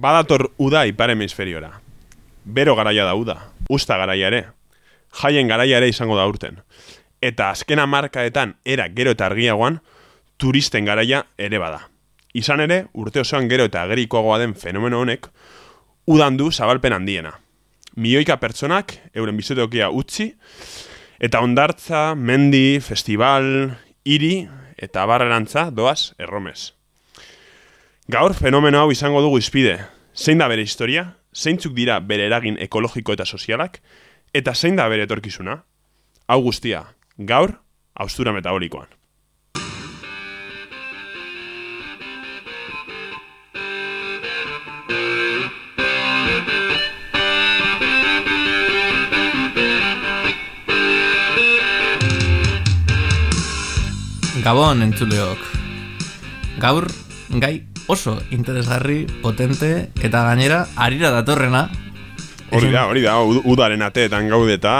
Badator uda ipar hemisferiora. Bero garaia da uda. Usta garaia ere. Jaien garaia ere izango da urten. Eta azkena markaetan era gero eta argiagoan, turisten garaia ere bada. Izan ere, urte osoan gero eta agerikoagoa den fenomeno honek, udan du zabalpen handiena. Milioika pertsonak euren bizitokia utzi, eta ondartza, mendi, festival, hiri eta barrerantza doaz erromez. Gaur fenomeno hau izango dugu izpide. Zein da bere historia, zeintzuk dira bere eragin ekologiko eta sozialak, eta zein da bere etorkizuna? Hau guztia, gaur, austura metabolikoan. Gabon entzuleok. Gaur, gai oso interesgarri, potente, eta gainera, arira datorrena. Hori da, hori da, ud- udaren ateetan gaude eta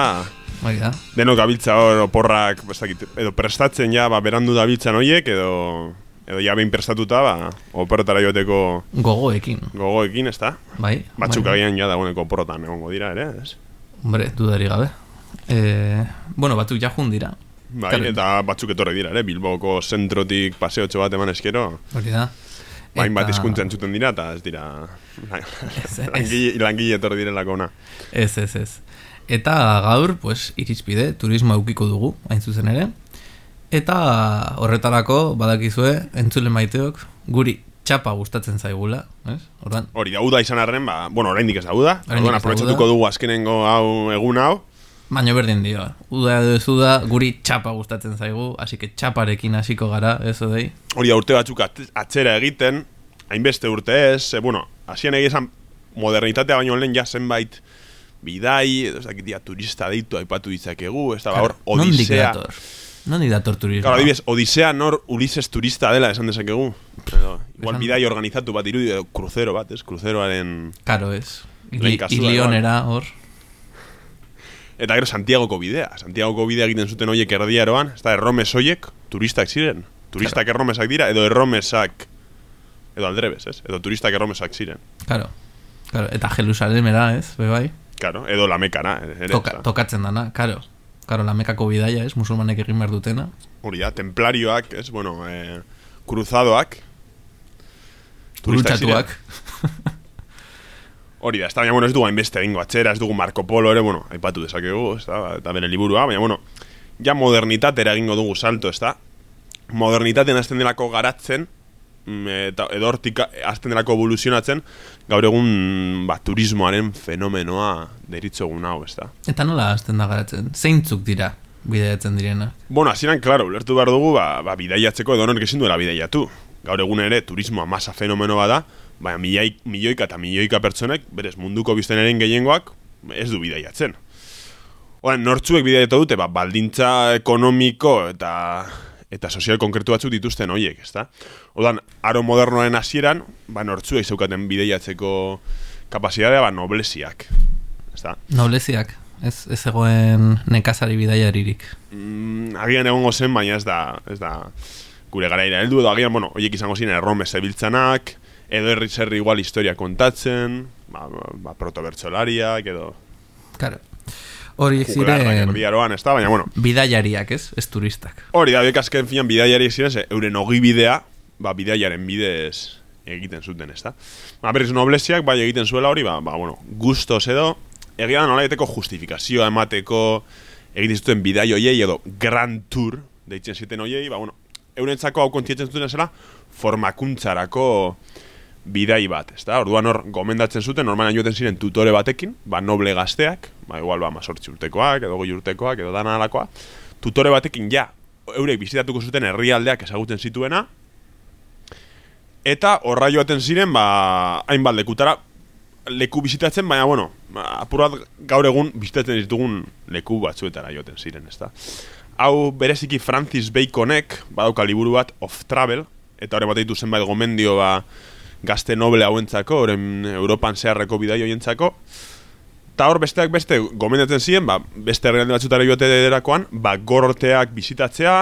Hori da. denok gabiltza hor oporrak, ez dakit, edo prestatzen ja, ba, berandu dabiltzan hoiek, edo, edo ja behin prestatuta, ba, oporretara joateko Gogoekin, gogoekin, ez da? bai? Batzuk bai. agian ja dagoeneko oporrotan egongo dira, ere, ez? Hombre, dudari gabe. E, bueno, batzuk ja dira. Bai, Claro. eta batzuk etorri dira, ere, Bilboko zentrotik paseotxo bat eman eskero, Hori da. Eta- hizkuntza entzuten dira, eta ez dira langile, langile etorri direlako ona. Ez, ez, ez. Eta gaur, pues, irizpide, turismo eukiko dugu, hain zuzen ere. Eta horretarako, badakizue, entzule maiteok, guri txapa gustatzen zaigula, ez? Ordan, Hori da, uda izan arren, ba, bueno, oraindik ez da uda, orduan aprobetxatuko dugu azkenengo hau egun hau, baino berdin dio. Uda edo ez uda, guri txapa gustatzen zaigu, así que txaparekin hasiko gara, ez odei? hori urte batzuk at- atzera egiten, hainbeste urte ez, e, bueno, hasien egia esan modernitatea baino lehen ja zenbait bidai, edo ez dakit, ja, turista deitu aipatu ditzakegu, ez da, ba, hor, Nondik odisea. dator? Nondik dator turismo? Claro, adibidez, Odisea nor Ulises turista dela esan dezakegu. Edo, igual Esan- bidai organizatu bat irudi, edo kruzero bat, ez? Kruzeroaren... Karo ez. Ili, ilionera hor. Eta gero Santiagoko bidea. Santiagoko bidea egiten zuten hoiek erdiaroan, ez da, erromes hoiek turistak ziren. Turistak erromesak dira, edo erromesak... Edo aldrebes, ez? Edo turistak erromesak ziren. Karo. Karo. Eta Jerusalemera, ez? Be bai? Claro, edo la mekana, ere. Toka, da. tokatzen dana, karo. Karo, la mekako bidaia, ez? Musulmanek egin behar dutena. Hori da, templarioak, ez? Bueno, eh, cruzadoak. turistak ziren. Hori da, ez da, baina, bueno, ez dugu hainbeste egingo atzera, ez dugu Marco Polo ere, bueno, aipatu dezakegu, ez da, eta bere liburua, baina, bueno, ja modernitatera egingo dugu salto, ez da. Modernitatean hasten delako garatzen, mm, eta edo hortik hasten delako evoluzionatzen, gaur egun, ba, turismoaren fenomenoa deritzogun hau, ez da. Eta nola hasten da garatzen? Zeintzuk dira bidaiatzen direna? Bueno, hasieran, claro, ulertu behar dugu, ba, ba bidaiatzeko edo honork ezin duela bidaiatu. Gaur egun ere, turismoa masa fenomeno bada, baina milioi, milioika eta milioika pertsonek, berez munduko biztenaren gehiengoak, ez du bidaiatzen. Oran, nortzuek bidaiatu dute, ba, baldintza ekonomiko eta eta sozial konkretu batzuk dituzten hoiek, ezta? Odan, aro modernoaren hasieran, ba, nortzuek zeukaten bidaiatzeko kapazitatea, ba, noblesiak, ezta? Nobleziak, ez, ez egoen nekazari bidaiaririk. mm, agian egongo zen, baina ez da, ez da gure garaira heldu edo agian, bueno, hoiek izango ziren errome zebiltzanak, edo herri zerri igual historia kontatzen, ba, ba, protobertsolariak, edo. Horiek juglarrak ziren erdiaroan, ez da, baina, bueno, bidaiariak, ez? Ez turistak. hori da, biek azken finan bidaiariak ziren, ze euren ogi bidea, ba, bidaiaren bidez egiten zuten, ez da. Ba, berriz noblesiak, bai egiten zuela hori, ba, ba bueno, gustos edo, egia da nola egiteko justifikazioa emateko, egiten zuten bidai hoiei edo Grand Tour, deitzen ziten hoiei, ba, bueno, eurentzako hau kontietzen zuten zela, formakuntzarako bidai bat, ez da? Orduan hor, gomendatzen zuten, normalan joten ziren tutore batekin, ba, noble gazteak, ba, igual, ba, mazortzi urtekoak, edo goi urtekoak, edo dana alakoa, tutore batekin ja, eurek bizitatuko zuten herrialdeak ezagutzen zituena, eta horra joaten ziren, ba, hainbat lekutara, leku bizitatzen, baina, bueno, apur bat gaur egun bizitatzen ditugun leku batzuetara joaten ziren, ezta. Hau bereziki Francis Baconek, badauka liburu bat, Of Travel, eta horre bat ditu zenbait gomendio, ba, gazte noble hauentzako, horren Europan zeharreko bidai hoientzako, eta hor besteak beste gomendatzen ziren, ba, beste herrialde batzutara joate derakoan, ba, gorteak bizitatzea,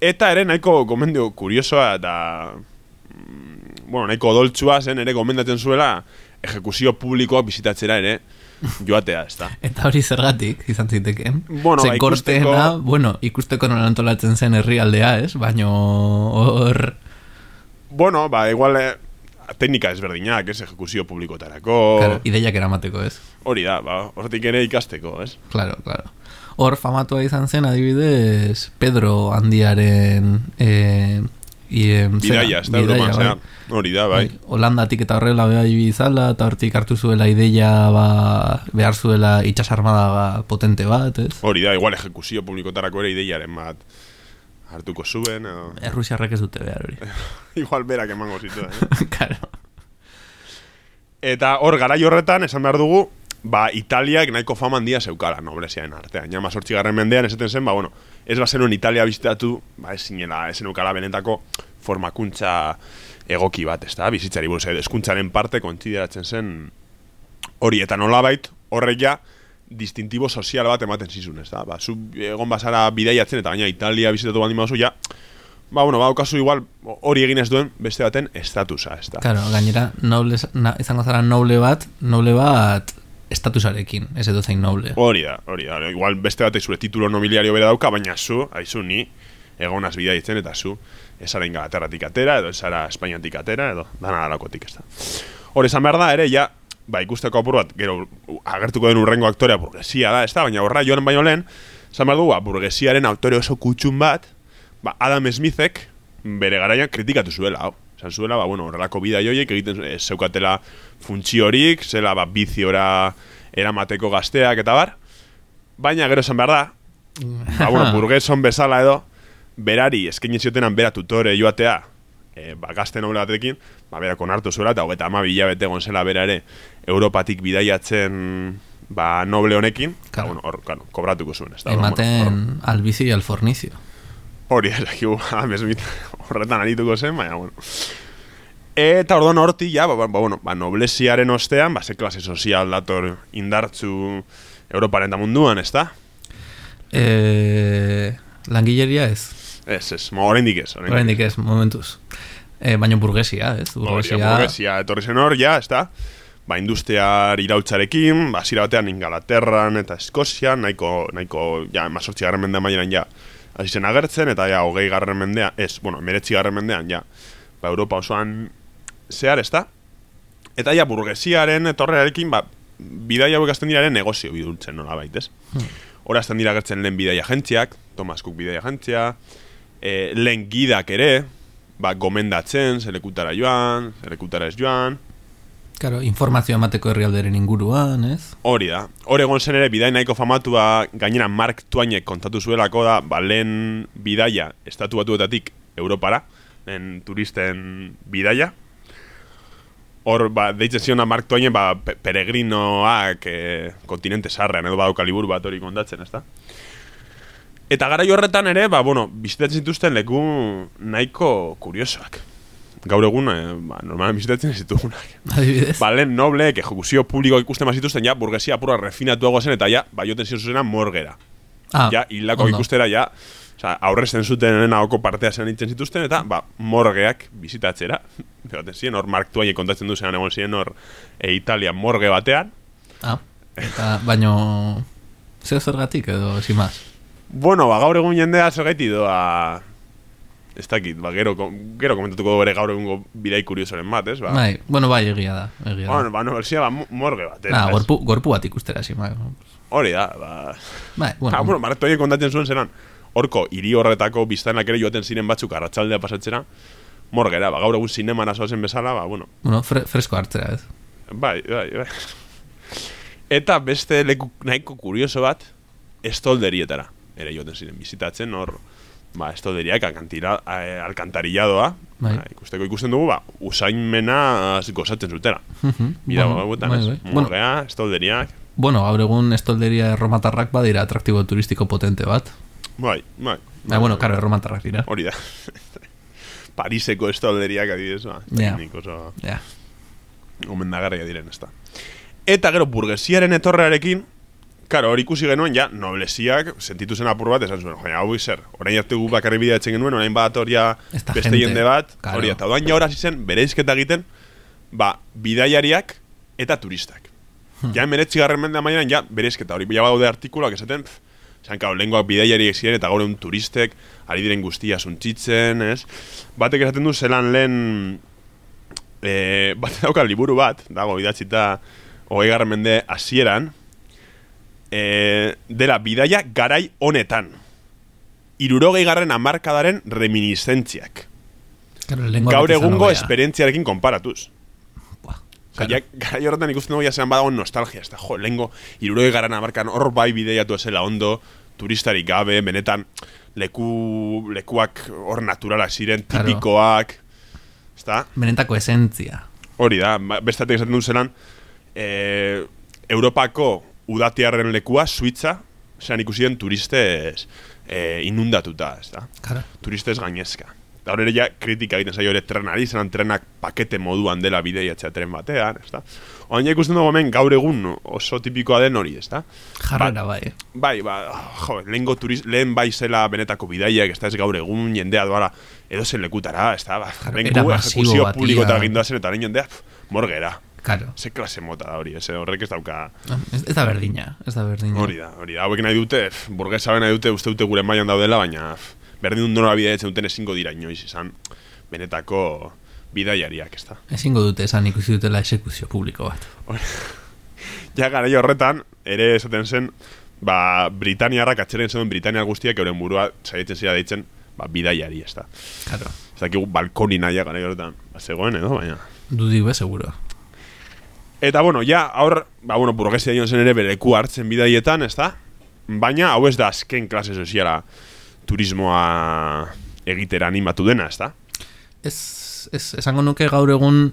eta ere nahiko gomendio kuriosoa eta mm, bueno, nahiko doltsua zen ere gomendatzen zuela ejekuzio publikoak bizitatzera ere joatea, ez da. Eta hori zergatik, izan zitekeen. Bueno, Ze ba, ikusteko- bueno, ikusteko nola antolatzen zen herrialdea, ez? Baino hor... Bueno, ba, igual eh, teknika ezberdinak, ez, ejekuzio publikotarako, Claro, ideiak eramateko, ez? hori da, ba, horretik ere ikasteko, ez? Claro, claro. Hor famatua izan zen adibidez Pedro handiaren eh, iem, zera, Bidaia, ez da, Europan, bai. zera, hori da, bai. Holandatik eta horrela beha izala, eta hortik hartu zuela ideia ba, behar zuela itxasarmada potente bat, ez? Hori da, igual ejekuzio publikotarako ere ideiaren bat hartuko zuen, edo... Errusiarrek ez dute behar hori. igual berak emango zituen, eh? claro. Eta hor garai horretan esan behar dugu, ba Italiak nahiko fama handia zeukala noblesiaren artean. Ja 18. mendean esaten zen, ba bueno, ez bazenuen Italia bizitatu, ba ez zinela, ez zeneukala benetako formakuntza egoki bat, ezta? Bizitzari buruz, eh, hezkuntzaren parte kontsideratzen zen hori eta nolabait horrek ja distintibo sozial bat ematen zizun, ezta? Ba, zu egon bazara bidaiatzen eta gaina Italia bizitatu baldin baduzu ja Ba, bueno, ba, okazu igual hori egin ez duen beste baten estatusa, ezta? Claro, gainera, noble, na, izango zara noble bat, noble bat estatusarekin, ez edo zein noble. Hori da, hori da. Igual beste batek zure titulo nobiliario bera dauka, baina zu, haizu ni, egonaz bidaitzen eta zu, esara ingalaterratik atera, edo esara Espainiatik atera, edo dana dalakotik ez da. Hori esan behar da, ere, ja, ba, ikusteko apur bat, gero, agertuko den urrengo aktorea burgesia da, ez da, baina horra joan baino lehen, esan behar du, ba, burgesiaren aktore oso kutxun bat, ba, Adam Smithek bere garaian kritikatu zuela, hau. Esan zuela, ba, bueno, horrelako bida joiek egiten ez zeukatela funtziorik, zela, ba, biziora eramateko gazteak eta bar, baina gero esan behar da, ba, bueno, burgeson bezala edo, berari eskaini ziotenan bera tutore joatea, e, ba, gazte noble batekin, ba, berak onartu zuela, eta hogeta ama bilabete egon zela bera ere, Europatik bidaiatzen ba, noble honekin, claro. bueno, hor, claro, kobratuko zuen, ez da, Ematen bueno, al bici y al fornicio. Hori, ez dakigu, amesmit, horretan arituko zen, baina, bueno. Eta orduan horti, ja, ba, ba, bueno, ba, noblesiaren ostean, ba, ze klase sozial dator indartzu Europaren da munduan, ez da? Eh, langilleria ez. Ez, ez, ma oraindik ez. Oraindik ez, momentuz. Eh, baina burgesia, ez? Burgesia, Burgesia, burgesia etorri zen hor, ja, ez da? Ba, industriar irautzarekin, ba, zira batean Ingalaterran eta Eskozian, nahiko, nahiko, ja, emazortzi garren mendean maieran, ja, hasi zen agertzen, eta ja, hogei garren mendean, ez, bueno, meretzi garren mendean, ja, ba, Europa osoan zehar, ez da? Eta ja, burgesiaren etorrearekin, ba, bidaia hauek azten diraren negozio bidultzen nola baitez. Hora azten dira agertzen lehen bidaia agentziak, Thomas Cook bidaia agentzia, e, lehen gidak ere, ba, gomendatzen, zelekutara joan, zelekutara ez joan, Claro, informazio emateko herrialderen inguruan, ez? hori da. Hor egon zen ere, bidai nahiko famatua, gainera Mark Twain kontatu zuelako da, ba, lehen bidaia, estatu batuetatik Europara, lehen turisten bidaia. Hor, ba, deitzen ziona Mark Twain, ba, pe peregrinoak e, kontinente sarrean, edo badauka liburu bat hori kontatzen, ezta? Eta gara horretan ere, ba, bueno, bizitatzen zituzten leku nahiko kuriosoak. Gaur egun, eh, ba, normalan bizitatzen ez ditugunak. Adibidez. Ba, lehen nobleek ejekuzio publiko ikusten bazituzten, ja, burgesia apurra refinatuago zen, eta ja, ba, joten zuzena morgera. ah, ja, hildako ondo. ikustera, ja, oza, aurrezten zuten ahoko partea zen itzen zituzten, eta, ba, morgeak bizitatzera. Joten ziren, hor Mark Twain kontatzen duzen, egon ziren hor e, Italia morge batean. Ah, eta baino... Zeo zergatik edo, sin más. Bueno, ba, gaur egun jendea zergaiti doa... Ez dakit, ba, gero, gero komentatuko dugu ere gaur egungo bidai kuriosoren bat, ez? Ba, Bai, bueno, bai, egia da. Egia da. bueno, ba, no, ba, mo- morge bat? Nah, gorpu, gorpu bat ikustera, sin más. Hori da, ba... Bai, Bueno, ah, bueno, Twain kontatzen zuen zelan, horko hiri horretako biztanak ere joaten ziren batzuk arratsaldea pasatzera, morgera, ba, gaur egun zineman asoazen bezala, ba, bueno, bueno fre fresko hartzera, ez? bai, bai, bai. Eta beste leku nahiko kurioso bat, estolderietara, ere joaten ziren bizitatzen, hor, ba, estolderiak alkantira, eh, alkantarilladoa, Bai. ba, ikusteko ikusten dugu, ba, usainmena gozatzen zutera. Bida, bueno, guetan, bai, ez? bai. Bueno, Morgea, estolderiak, bueno, gaur egun estolderia erromatarrak badira atraktibo turistiko potente bat. bai, bai. Baina, bueno, karo, erromatarrak dira. Hori da. Pariseko estolderiak adibidez, ba, Ja. teknik oso Ja. gomendagarria diren, ezta. Eta gero burgesiaren etorrearekin, Karo, hori ikusi genuen, ja, noblesiak sentitu zen apur bat, esan zuen, joa, hau zer, orain arte gu bakarri bidea etzen genuen, orain bat hori beste jende bat, hori, eta doan ja hori zen, bere izketa egiten, ba, bidaiariak eta turistak. Hmm. Ja, emeretzi garren mende amaieran, ja, bere izketa, hori, ja badaude artikuloak esaten, pff, Zan, kau, lehenkoak bidaiariek ziren eta gaur turistek, ari diren guztia suntzitzen, ez? Batek esaten du zelan lehen, e, bat dauka liburu bat, dago idatzita hogei garren mende hasieran, e, dela bidaia garai honetan. Irurogei garren amarkadaren reminiscentziak. Gaur egungo esperientziarekin konparatuz. Claro. garai horretan ikusten dugu jasean badago nostalgia, ez da, jo, lehengo, irurogei garren amarkan hor bai bideiatu esela ondo, turistarik gabe, benetan, leku, lekuak hor naturalak ziren, tipikoak, ez da? Benetako esentzia. Hori da, ba- bestatik esaten du zelan, e, Europako udatiarren lekua, Suitza, zean ikusi den turistez e, inundatuta, ez da? Claro. Turistez gainezka. Eta hor ere ja kritika egiten zaio ere trenari, zelan trenak pakete moduan dela bideiatzea tren batean, ez da? Oain ja ikusten dugu hemen gaur egun oso tipikoa den hori, ez da? Jarrera bai. Bai, ba, jo, lehengo turiz, lehen bai zela benetako bidaiak, ez da ez gaur egun, jendea doala, edo zen lekutara, ez da, ba, lehen gu bat, publikotara ia. gindoazen, eta jendea, morgera. Claro. Ze klase mota da hori, ez, horrek ez dauka... Ez, ez da berdina, ez da berdina. Hori da, hori da, hauek nahi dute, burgesa nahi dute, uste dute gure mailan daudela, baina berdin nora bidea duten ezingo dira inoiz izan benetako bidaiariak, ez da. Ezingo dute esan ikusi dutela esekuzio publiko bat. Ja, garai horretan, ere esaten zen, ba, Britaniarrak atxeren zen Britania guztiak euren burua saietzen zira deitzen, ba, bidaiari, ez da. Claro. Ez dakigu balkoni nahiak garai horretan, ba, zegoen edo, baina... Dudik be, seguro. Eta, bueno, ja, aur, ba, bueno, burgesia joan zen ere beleku hartzen bidaietan, ez da? Baina, hau ez da azken klase soziala turismoa egitera animatu dena, ez da? Ez, ez, esango nuke gaur egun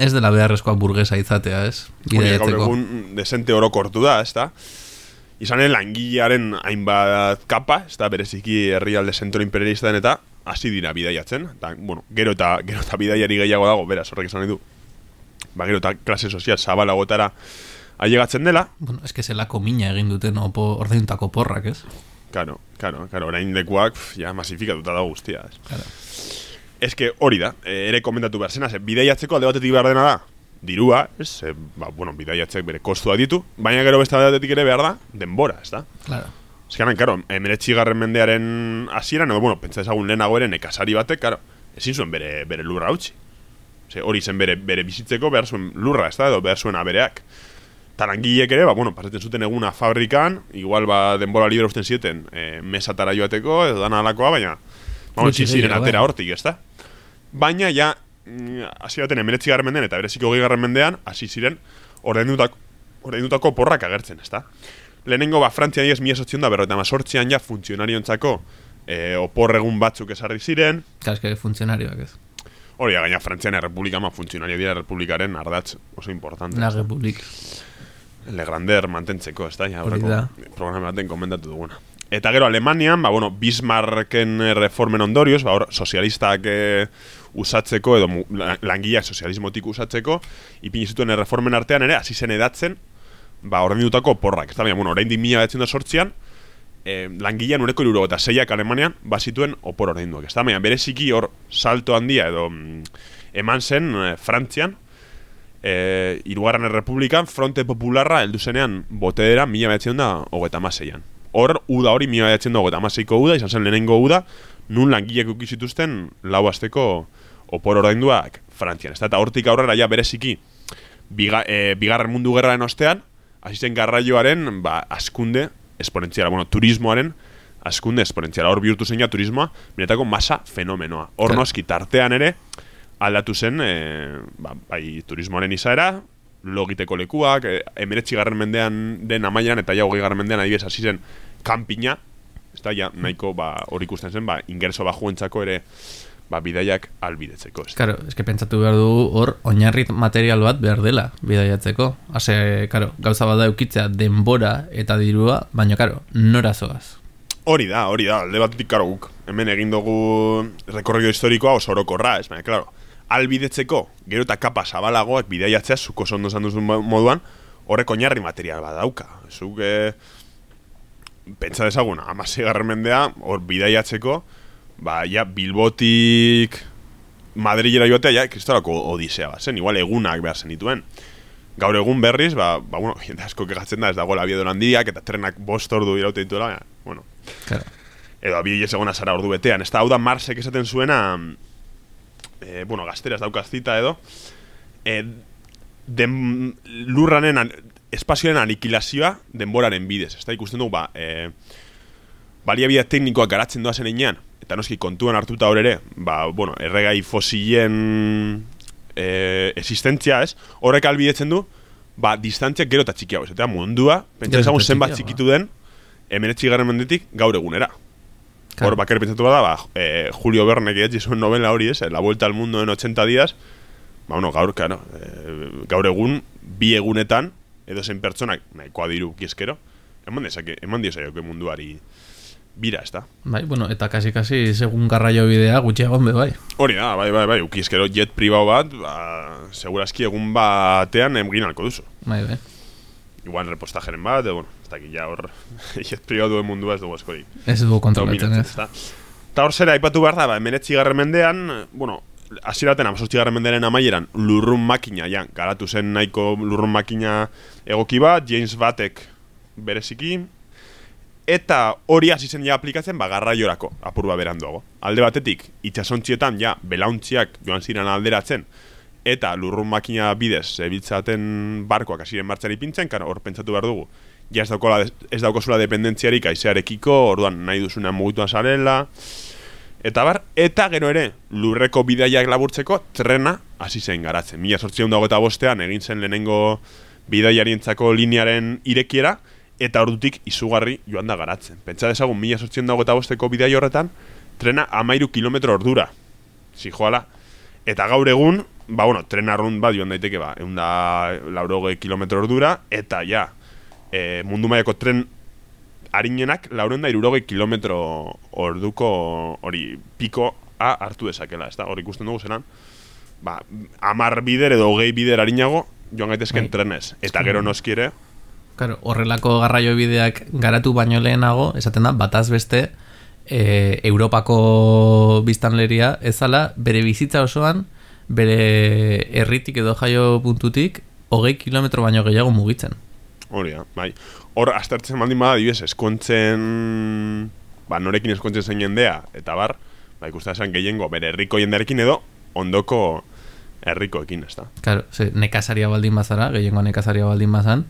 ez dela beharrezkoa burgesa izatea, ez? Hori, gaur egun desente orokortu da, ez da? Izanen langilearen hainbat kapa, ez da, bereziki herrialde zentro imperialista den eta hasi dira bidaiatzen. Eta, bueno, gero eta, gero eta bidaiari gehiago dago, beraz, horrek esan nahi du. Ba, gero eta klase sozial zabalagotara ailegatzen dela. Bueno, eske zelako mina egin duten opo, ordaindutako porrak, ez? Karo, karo, karo, orain lekuak, pf, ja, masifikatuta dago guztia. Ez. Claro. Ez que hori da, e, ere komentatu behar zena, ze bidaiatzeko alde batetik behar dena da, dirua, ez, e, ba, bueno, bidaiatzek bere kostuak ditu, baina gero beste batetik ere behar da, denbora, ez da? Claro. Ezkaran, karo, emeretzi garren mendearen hasieran, edo, bueno, pentsa ezagun lehenago ere nekazari batek, karo, ezin zuen bere, bere lurra utzi. Ze hori zen bere, bere bizitzeko behar zuen lurra, ez da, edo behar zuen abereak. Tarangiek ere, ba, bueno, pasatzen zuten eguna fabrikan, igual ba, denbora libre usten zieten, e, mesatara joateko, edo dana alakoa, baina, ba, utzi ziren atera bai. hortik, ez da? Baina, ja, mm, hasi baten emeretzi garren mendean, eta bereziko hogei garren mendean, hasi ziren, ordaindutako, ordaindutako porrak agertzen, ez da? Lehenengo, ba, Frantzian diez, mila sortzion da, berrota sortzian ja, funtzionariontzako e, opor egun batzuk esarri ziren, eske funtzionarioak ez. Hori gaina Frantzian errepublika, ma funtzionario dira errepublikaren ardatz oso importante. La? Republik. Legrander mantentzeko, ez da, ja, programa baten komendatu duguna. Eta gero Alemanian, ba, bueno, Bismarcken reformen ondorioz, ba, hor, sozialistak eh, usatzeko, edo langileak sozialismotik usatzeko, ipini zituen reformen artean ere, hasi zen edatzen, ba, ordaindutako porrak. Ez bueno, orain mila betzen da sortzian, eh, langilean uneko iruro eta zeiak Alemanian bazituen opor ordainduak. Ez da, baina bereziki hor salto handia edo mm, eman zen eh, Frantzian, e, irugarren errepublikan fronte popularra heldu zenean botedera mila behatzen da hogeta amaseian. Hor, uda hori mila behatzen da hogeta amaseiko uda, izan zen lehenengo uda, nun langilek ukizituzten lau asteko opor ordainduak Frantzian. Eta hortik aurrera ja bereziki biga, e, bigarren mundu gerraren ostean, hasi zen garraioaren ba, askunde esponentziala, bueno, turismoaren askunde esponentziala. Hor bihurtu zen ja turismoa, benetako masa fenomenoa. Hor noski tartean ere, aldatu zen, e, ba, bai turismoaren izaera, logiteko lekuak, e, emeretzi garren mendean den amaieran, eta ja hogei garren mendean adibidez hasi zen kanpina, ez da, ja, nahiko ba, hori ikusten zen, ba, ingreso bajuentzako ere ba, bidaiak albidetzeko. Ez da. Claro, eske pentsatu behar dugu hor oinarri material bat behar dela bidaiatzeko. Hase, claro, gauza bada eukitzea denbora eta dirua, baina claro, nora zoaz. Hori da, hori da, alde batetik karo guk. Hemen egin dugu rekorrido historikoa oso orokorra, ez baina, claro, albidetzeko, gero eta kapa zabalagoak bidaiatzea, zuko oso ondo esan duzun mo- moduan, horrek oinarri material bat dauka. Zuk, e, pentsa dezagun, amasi mendea, hor bidaiatzeko, ba, ja, Bilbotik Madrilera joatea, ja, kristorako odisea bat zen, igual egunak behar zen dituen. Gaur egun berriz, ba, ba bueno, jende asko kegatzen da, ez dago labiedo handiak, eta trenak bost ordu iraute dituela, ja, bueno. Claro. Edo abidez egona zara ordu betean. Ez da, hau da Marsek esaten zuena, e, bueno, gazteraz daukaz zita edo, e, den, lurranen, an, espazioaren anikilazioa denboraren bidez. Ez da, ikusten dugu, ba, e, baliabide teknikoak garatzen doazen einean, eta noski kontuan hartuta hor ere, ba, bueno, erregai fosilen e, existentzia, ez? Horrek albidetzen du, ba, distantziak gero eta txikiago, ez? Eta mundua, pentsa ezagun zenbat txikitu den, emenetxi garen mendetik gaur egunera. Hor, bakar pentsatu bada, ba, e, Julio Verne, que zuen novela hori, ez? La vuelta al mundo en 80 días, ba, bueno, gaur, claro, e, gaur egun, bi egunetan, edo zen pertsonak, nahikoa diru kieskero, eman dezake, eman dezake munduari bira, ez da? Bai, bueno, eta kasi-kasi segun garraio bidea gutxiago be bai. Hori da, bai, bai, bai, ukizkero jet pribau bat, ba, segurazki egun batean emgin alko duzu. Bai, bai. Igual repostajeren bat, edo, bueno, ez dakit ja hor jet pribau duen mundua ez dugu askori. Ez dugu kontrolatzen, ez. Eta hor zera, aipatu behar da, ba, emenetzi garren mendean, bueno, asiraten amazortzi garren mendearen amaieran, lurrun makina, ja, garatu zen nahiko lurrun makina egoki bat, James Batek bereziki, eta hori hasi zen ja aplikatzen ba garraiorako apurba beranduago. Alde batetik itsasontzietan ja belauntziak joan ziren alderatzen eta lurrun makina bidez zebiltzaten barkoak hasiren martxan ipintzen, kan hor pentsatu behar dugu. Ja ez dauko ez dauko zula dependentziarik aizearekiko, orduan nahi duzuna mugituan sarela. Eta bar, eta gero ere, lurreko bidaiak laburtzeko trena hasi zen garatzen. Mila sortzion dago eta bostean egin zen lehenengo bidaiarientzako linearen irekiera, eta ordutik izugarri joan da garatzen. Pentsa dezagun, mila sortzen dago eta bosteko bidai horretan, trena amairu kilometro ordura. Zijoala. Eta gaur egun, ba, bueno, trena arrun bat joan daiteke, ba, egun da lauroge kilometro ordura, eta ja, e, mundu maiako tren harinenak, lauren da iruroge kilometro orduko hori piko a hartu dezakela, ez da, hori ikusten dugu zenan, ba, amar bider edo hogei bider harinago, joan gaitezken bai. trenez. Eta gero noskire, Claro, horrelako garraio bideak garatu baino lehenago, esaten da, bataz beste, e, Europako biztanleria ezala bere bizitza osoan, bere herritik edo jaio puntutik, hogei kilometro baino gehiago mugitzen. Hori bai. Hor, astartzen maldin bada, dibes, eskontzen, ba, norekin eskontzen zen jendea, eta bar, ba, ikusten esan gehiengo, bere herriko jendearekin edo, ondoko herrikoekin, ez da. Claro, ze, nekazaria baldin bazara, gehiengo nekazaria baldin bazan,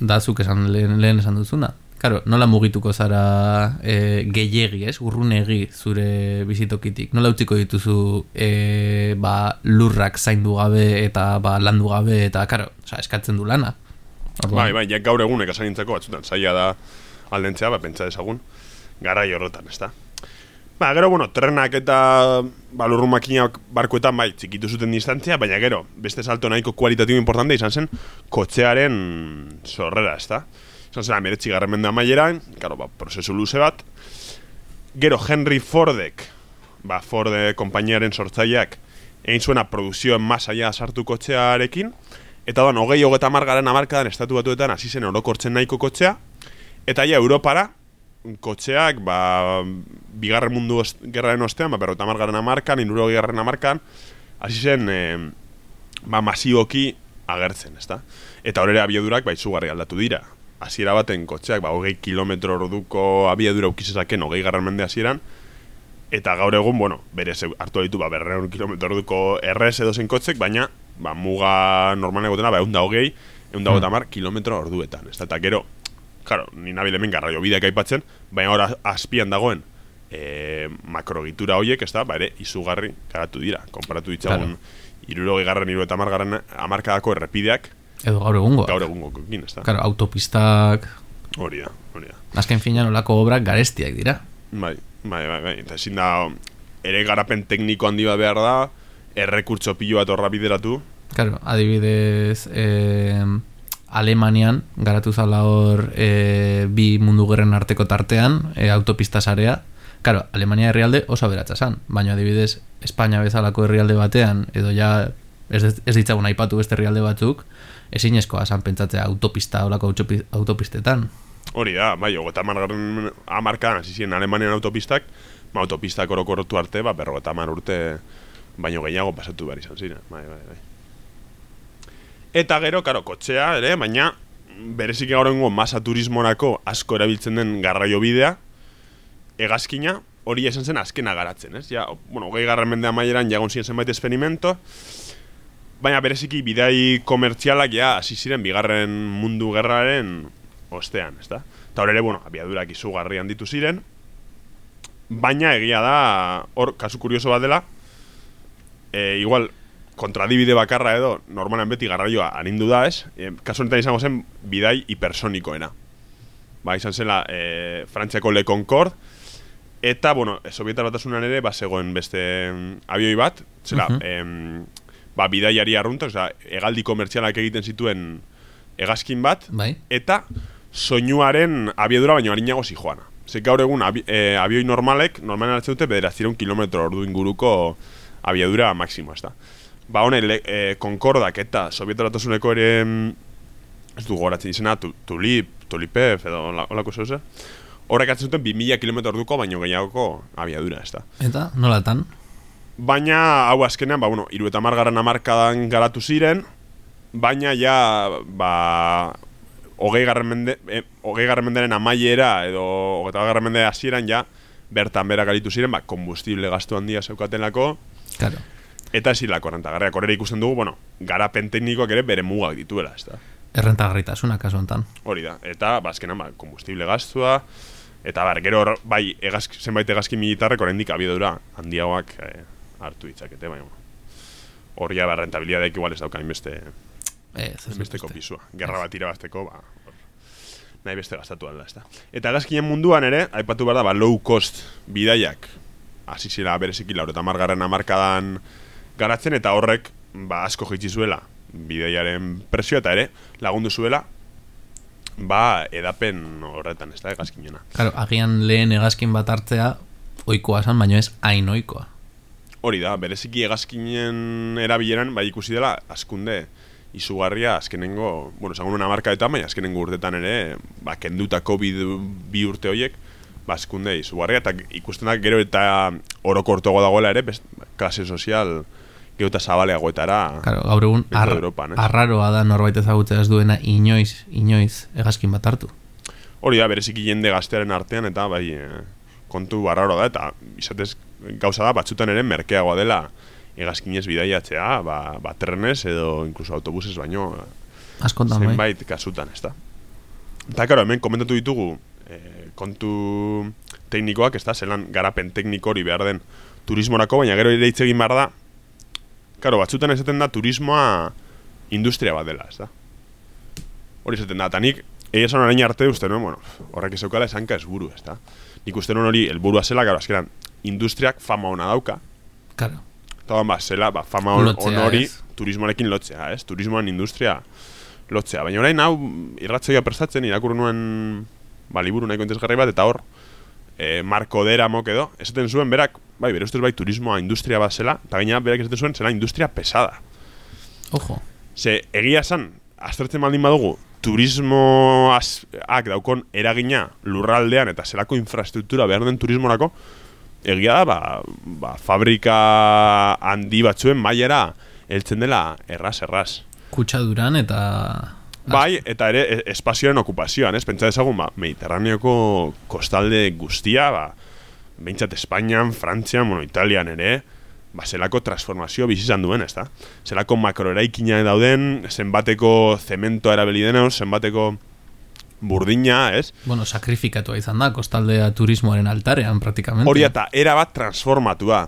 dazuk esan lehen, lehen esan duzuna. Karo, nola mugituko zara e, gehiegi, ez? Urrunegi zure bizitokitik. Nola utziko dituzu e, ba, lurrak zaindu gabe eta ba, landu gabe eta, karo, oza, eskatzen du lana. Bai, bai, jak gaur egunek esan nintzeko batzutan, zaila da aldentzea, ba, pentsa desagun, gara horretan, ez da? Ba, gero, bueno, trenak eta balurru makinak barkuetan bai, txikitu zuten distantzia, baina gero, beste salto nahiko kualitatibo importante izan zen, kotxearen sorrera, ez da? Izan zen, amiretzi garren mende amaieran, karo, ba, prozesu luze bat. Gero, Henry Fordek, ba, Forde kompainiaren sortzaileak, egin zuena produzioen masaia sartu kotxearekin, eta da, hogei hogeta margaren amarkadan estatu batuetan, hasi zen orokortzen nahiko kotxea, eta ja, Europara, kotxeak, ba, bigarren mundu gerraren ostean, ba, berrota margaren amarkan, inuro gerraren amarkan, hasi zen, e, ba, masiboki agertzen, ezta? Eta horre abiadurak, ba, izugarri aldatu dira. Hasiera baten kotxeak, ba, hogei kilometro orduko abiadura ukizezaken, hogei garran mende hasieran, eta gaur egun, bueno, bere hartu ditu, ba, berreun kilometro orduko errez edo zen kotxek, baina, ba, muga normalen egotena, ba, egun da hogei, egun da mm. kilometro orduetan, ezta? Eta gero, claro, ni nabil hemen garraio bideak aipatzen, baina ora azpian dagoen e, makrogitura horiek, ez da, ba ere, izugarri karatu dira. Konparatu ditzagun, claro. irurogi garren, iru eta margarren amarkadako errepideak. Edo gaur egungo. Gaur egungo, kin, ez da. Claro, autopistak... Hori da, hori da. Azken fina nolako obrak garestiak dira. Bai, bai, bai, bai. Eta ezin da, ere garapen tekniko handi bat behar da, errekurtso pilo bat horra bideratu. Claro, adibidez... Eh Alemanian garatu zala hor e, bi mundu gerren arteko tartean e, autopista sarea. Claro, Alemania herrialde oso aberatsa san, baina adibidez Espainia bezalako herrialde batean edo ja ez, ez ditzagun aipatu beste herrialde batzuk, ezinezkoa san pentsatzea autopista, olako autopi- autopistetan. Hori da, bai, ogeta margarren amarkadan, hasi ziren Alemanian autopistak, ba, autopistak orokortu arte, ba, berrogeta urte baino gehiago pasatu behar izan ziren, bai, bai, bai. Eta gero, karo, kotxea ere, baina berezik gaur egungo masa turismonako asko erabiltzen den garraio bidea, egazkina, hori esan zen azkena garatzen, ez? Ja, bueno, hogei garren mende amaieran jagon ziren zenbait experimento, baina bereziki bidai komertzialak ja hasi ziren bigarren mundu gerraren ostean, ezta? Eta hor ere, bueno, abiadurak izugarri handitu ziren, baina egia da, hor, kasu kurioso bat dela, e, igual, kontradibide bakarra edo, normalan beti garraioa anindu da, ez? E, kasu honetan izango zen, bidai hipersonikoena. Ba, izan zela, e, Frantziako Le Concorde, eta, bueno, Sovietar batasunan ere, ba, zegoen beste mm, abioi bat, zela, Mhm. em, ba, bidaiari arrunta, osea, hegaldi komertzialak egiten zituen hegazkin bat, Bai? eta soinuaren abiedura baino harinago zijoana. Ze gaur egun abi, e, abioi normalek, normalen hartzen dute bederatzireun kilometro ordu inguruko abiadura maksimo, ez da. Ba, hone, le, e, Concordak eta Sovietaratasuneko ere mm, ez du goratzen izena, tu, Tulip, Tulipev, edo holako zeuze. Horrek hartzen zuten 2000 kilometro orduko baino gehiagoko abiadura, ez da. Eta, nolatan? Baina, hau azkenean, ba, bueno, iru eta margarren amarkadan garatu ziren, baina ja, ba, hogei garren mende, eh, hogei garren menderen amaiera, edo hogeita garren mende hasieran ja, bertan bera galitu ziren, ba, kombustible gastu handia zeukatelako, Claro. Eta ez zilako rentagarriak. Horrela ikusten dugu, bueno, garapen teknikoak ere bere mugak dituela, ez da. Errentagarritasuna kasu hontan. Hori da, eta, ba, azkenan, ba, kombustible gastua, eta, bar, gero, bai, egazk, zenbait egazki militarrek oraindik abiedura handiagoak eh, hartu ditzakete, baina, bueno. Hor ja, ba, rentabilidadeak igual ez dauka inbeste, Ez, ez uste. pisua. Gerra bat irabazteko, ba, hor, nahi beste gastatu alda, ez da. Eta egazkinen munduan ere, aipatu behar da, ba, low cost bidaiak, hasi zira bereziki laur eta margarren amarkadan garatzen, eta horrek, ba, asko jitsi zuela bidaiaren presioa, eta ere, lagundu zuela, ba, edapen horretan, ez da, egazkinena. Claro, agian lehen hegazkin bat hartzea oikoa san, baino ez hain oikoa. Hori da, bereziki egazkinen erabileran, bai ikusi dela, askunde izugarria azkenengo, bueno, esango nuen amarka eta baina azkenengo urtetan ere, ba, kendutako bi, bi urte horiek, ba, askunde izugarria, eta ikusten da gero eta orokortoago dagoela ere, best, klase sozial gero eta zabaleagoetara. Claro, gaur egun ar, Europan, ez? arraroa da norbait ezagutzea ez duena inoiz, inoiz hegazkin bat hartu. Hori da, bereziki jende gaztearen artean, eta bai, eh, kontu barraro da, eta izatez gauza da, batzutan ere merkeagoa dela egazkinez bidaiatzea, ba, ba trenez edo inkluso autobuses baino Askotan, bai. zenbait kasutan, ez da. Eta, karo, hemen komentatu ditugu eh, kontu teknikoak, ez da, zelan garapen tekniko hori behar den turismorako, baina gero ere hitz egin behar da, karo, batzutan esaten da turismoa industria bat dela, ez da. Hori esaten da, eta nik, egia esan orain arte uste nuen, bueno, horrek ez eukala esanka ez buru, ez da. Nik uste nuen hori, helburua zela, karo, azkenan, industriak fama ona dauka, Claro. eta ba, zela, ba, fama on, on hori turismoarekin lotzea, ez? Turismoan industria lotzea. Baina orain hau irratzoia prestatzen irakur nuen ba, liburu nahiko interesgarri bat, eta hor, e, Marco Dera mok edo, esaten zuen berak, bai, bere ustez bai turismoa industria bat zela, eta gaina berak esaten zuen zela industria pesada. Ojo. Ze, egia esan, aztertzen baldin badugu, turismoak daukon eragina lurraldean eta zelako infrastruktura behar den turismorako, egia da, ba, ba, fabrika handi batzuen mailara heltzen dela erraz-erraz. Kutsaduran eta... Bai, eta ere e- espazioaren okupazioan, ez? Pentsa dezagun, ba, Mediterraneoko kostalde guztia, ba, behintzat Espainian, Frantzian, bueno, Italian ere, ba, zelako transformazio bizi izan duen, ez da? Zelako makroeraikina dauden, zenbateko zementoa erabili dena, zenbateko burdina, ez? Bueno, sakrifikatua izan da, kostaldea turismoaren altarean, praktikamente. Hori eta era bat transformatua.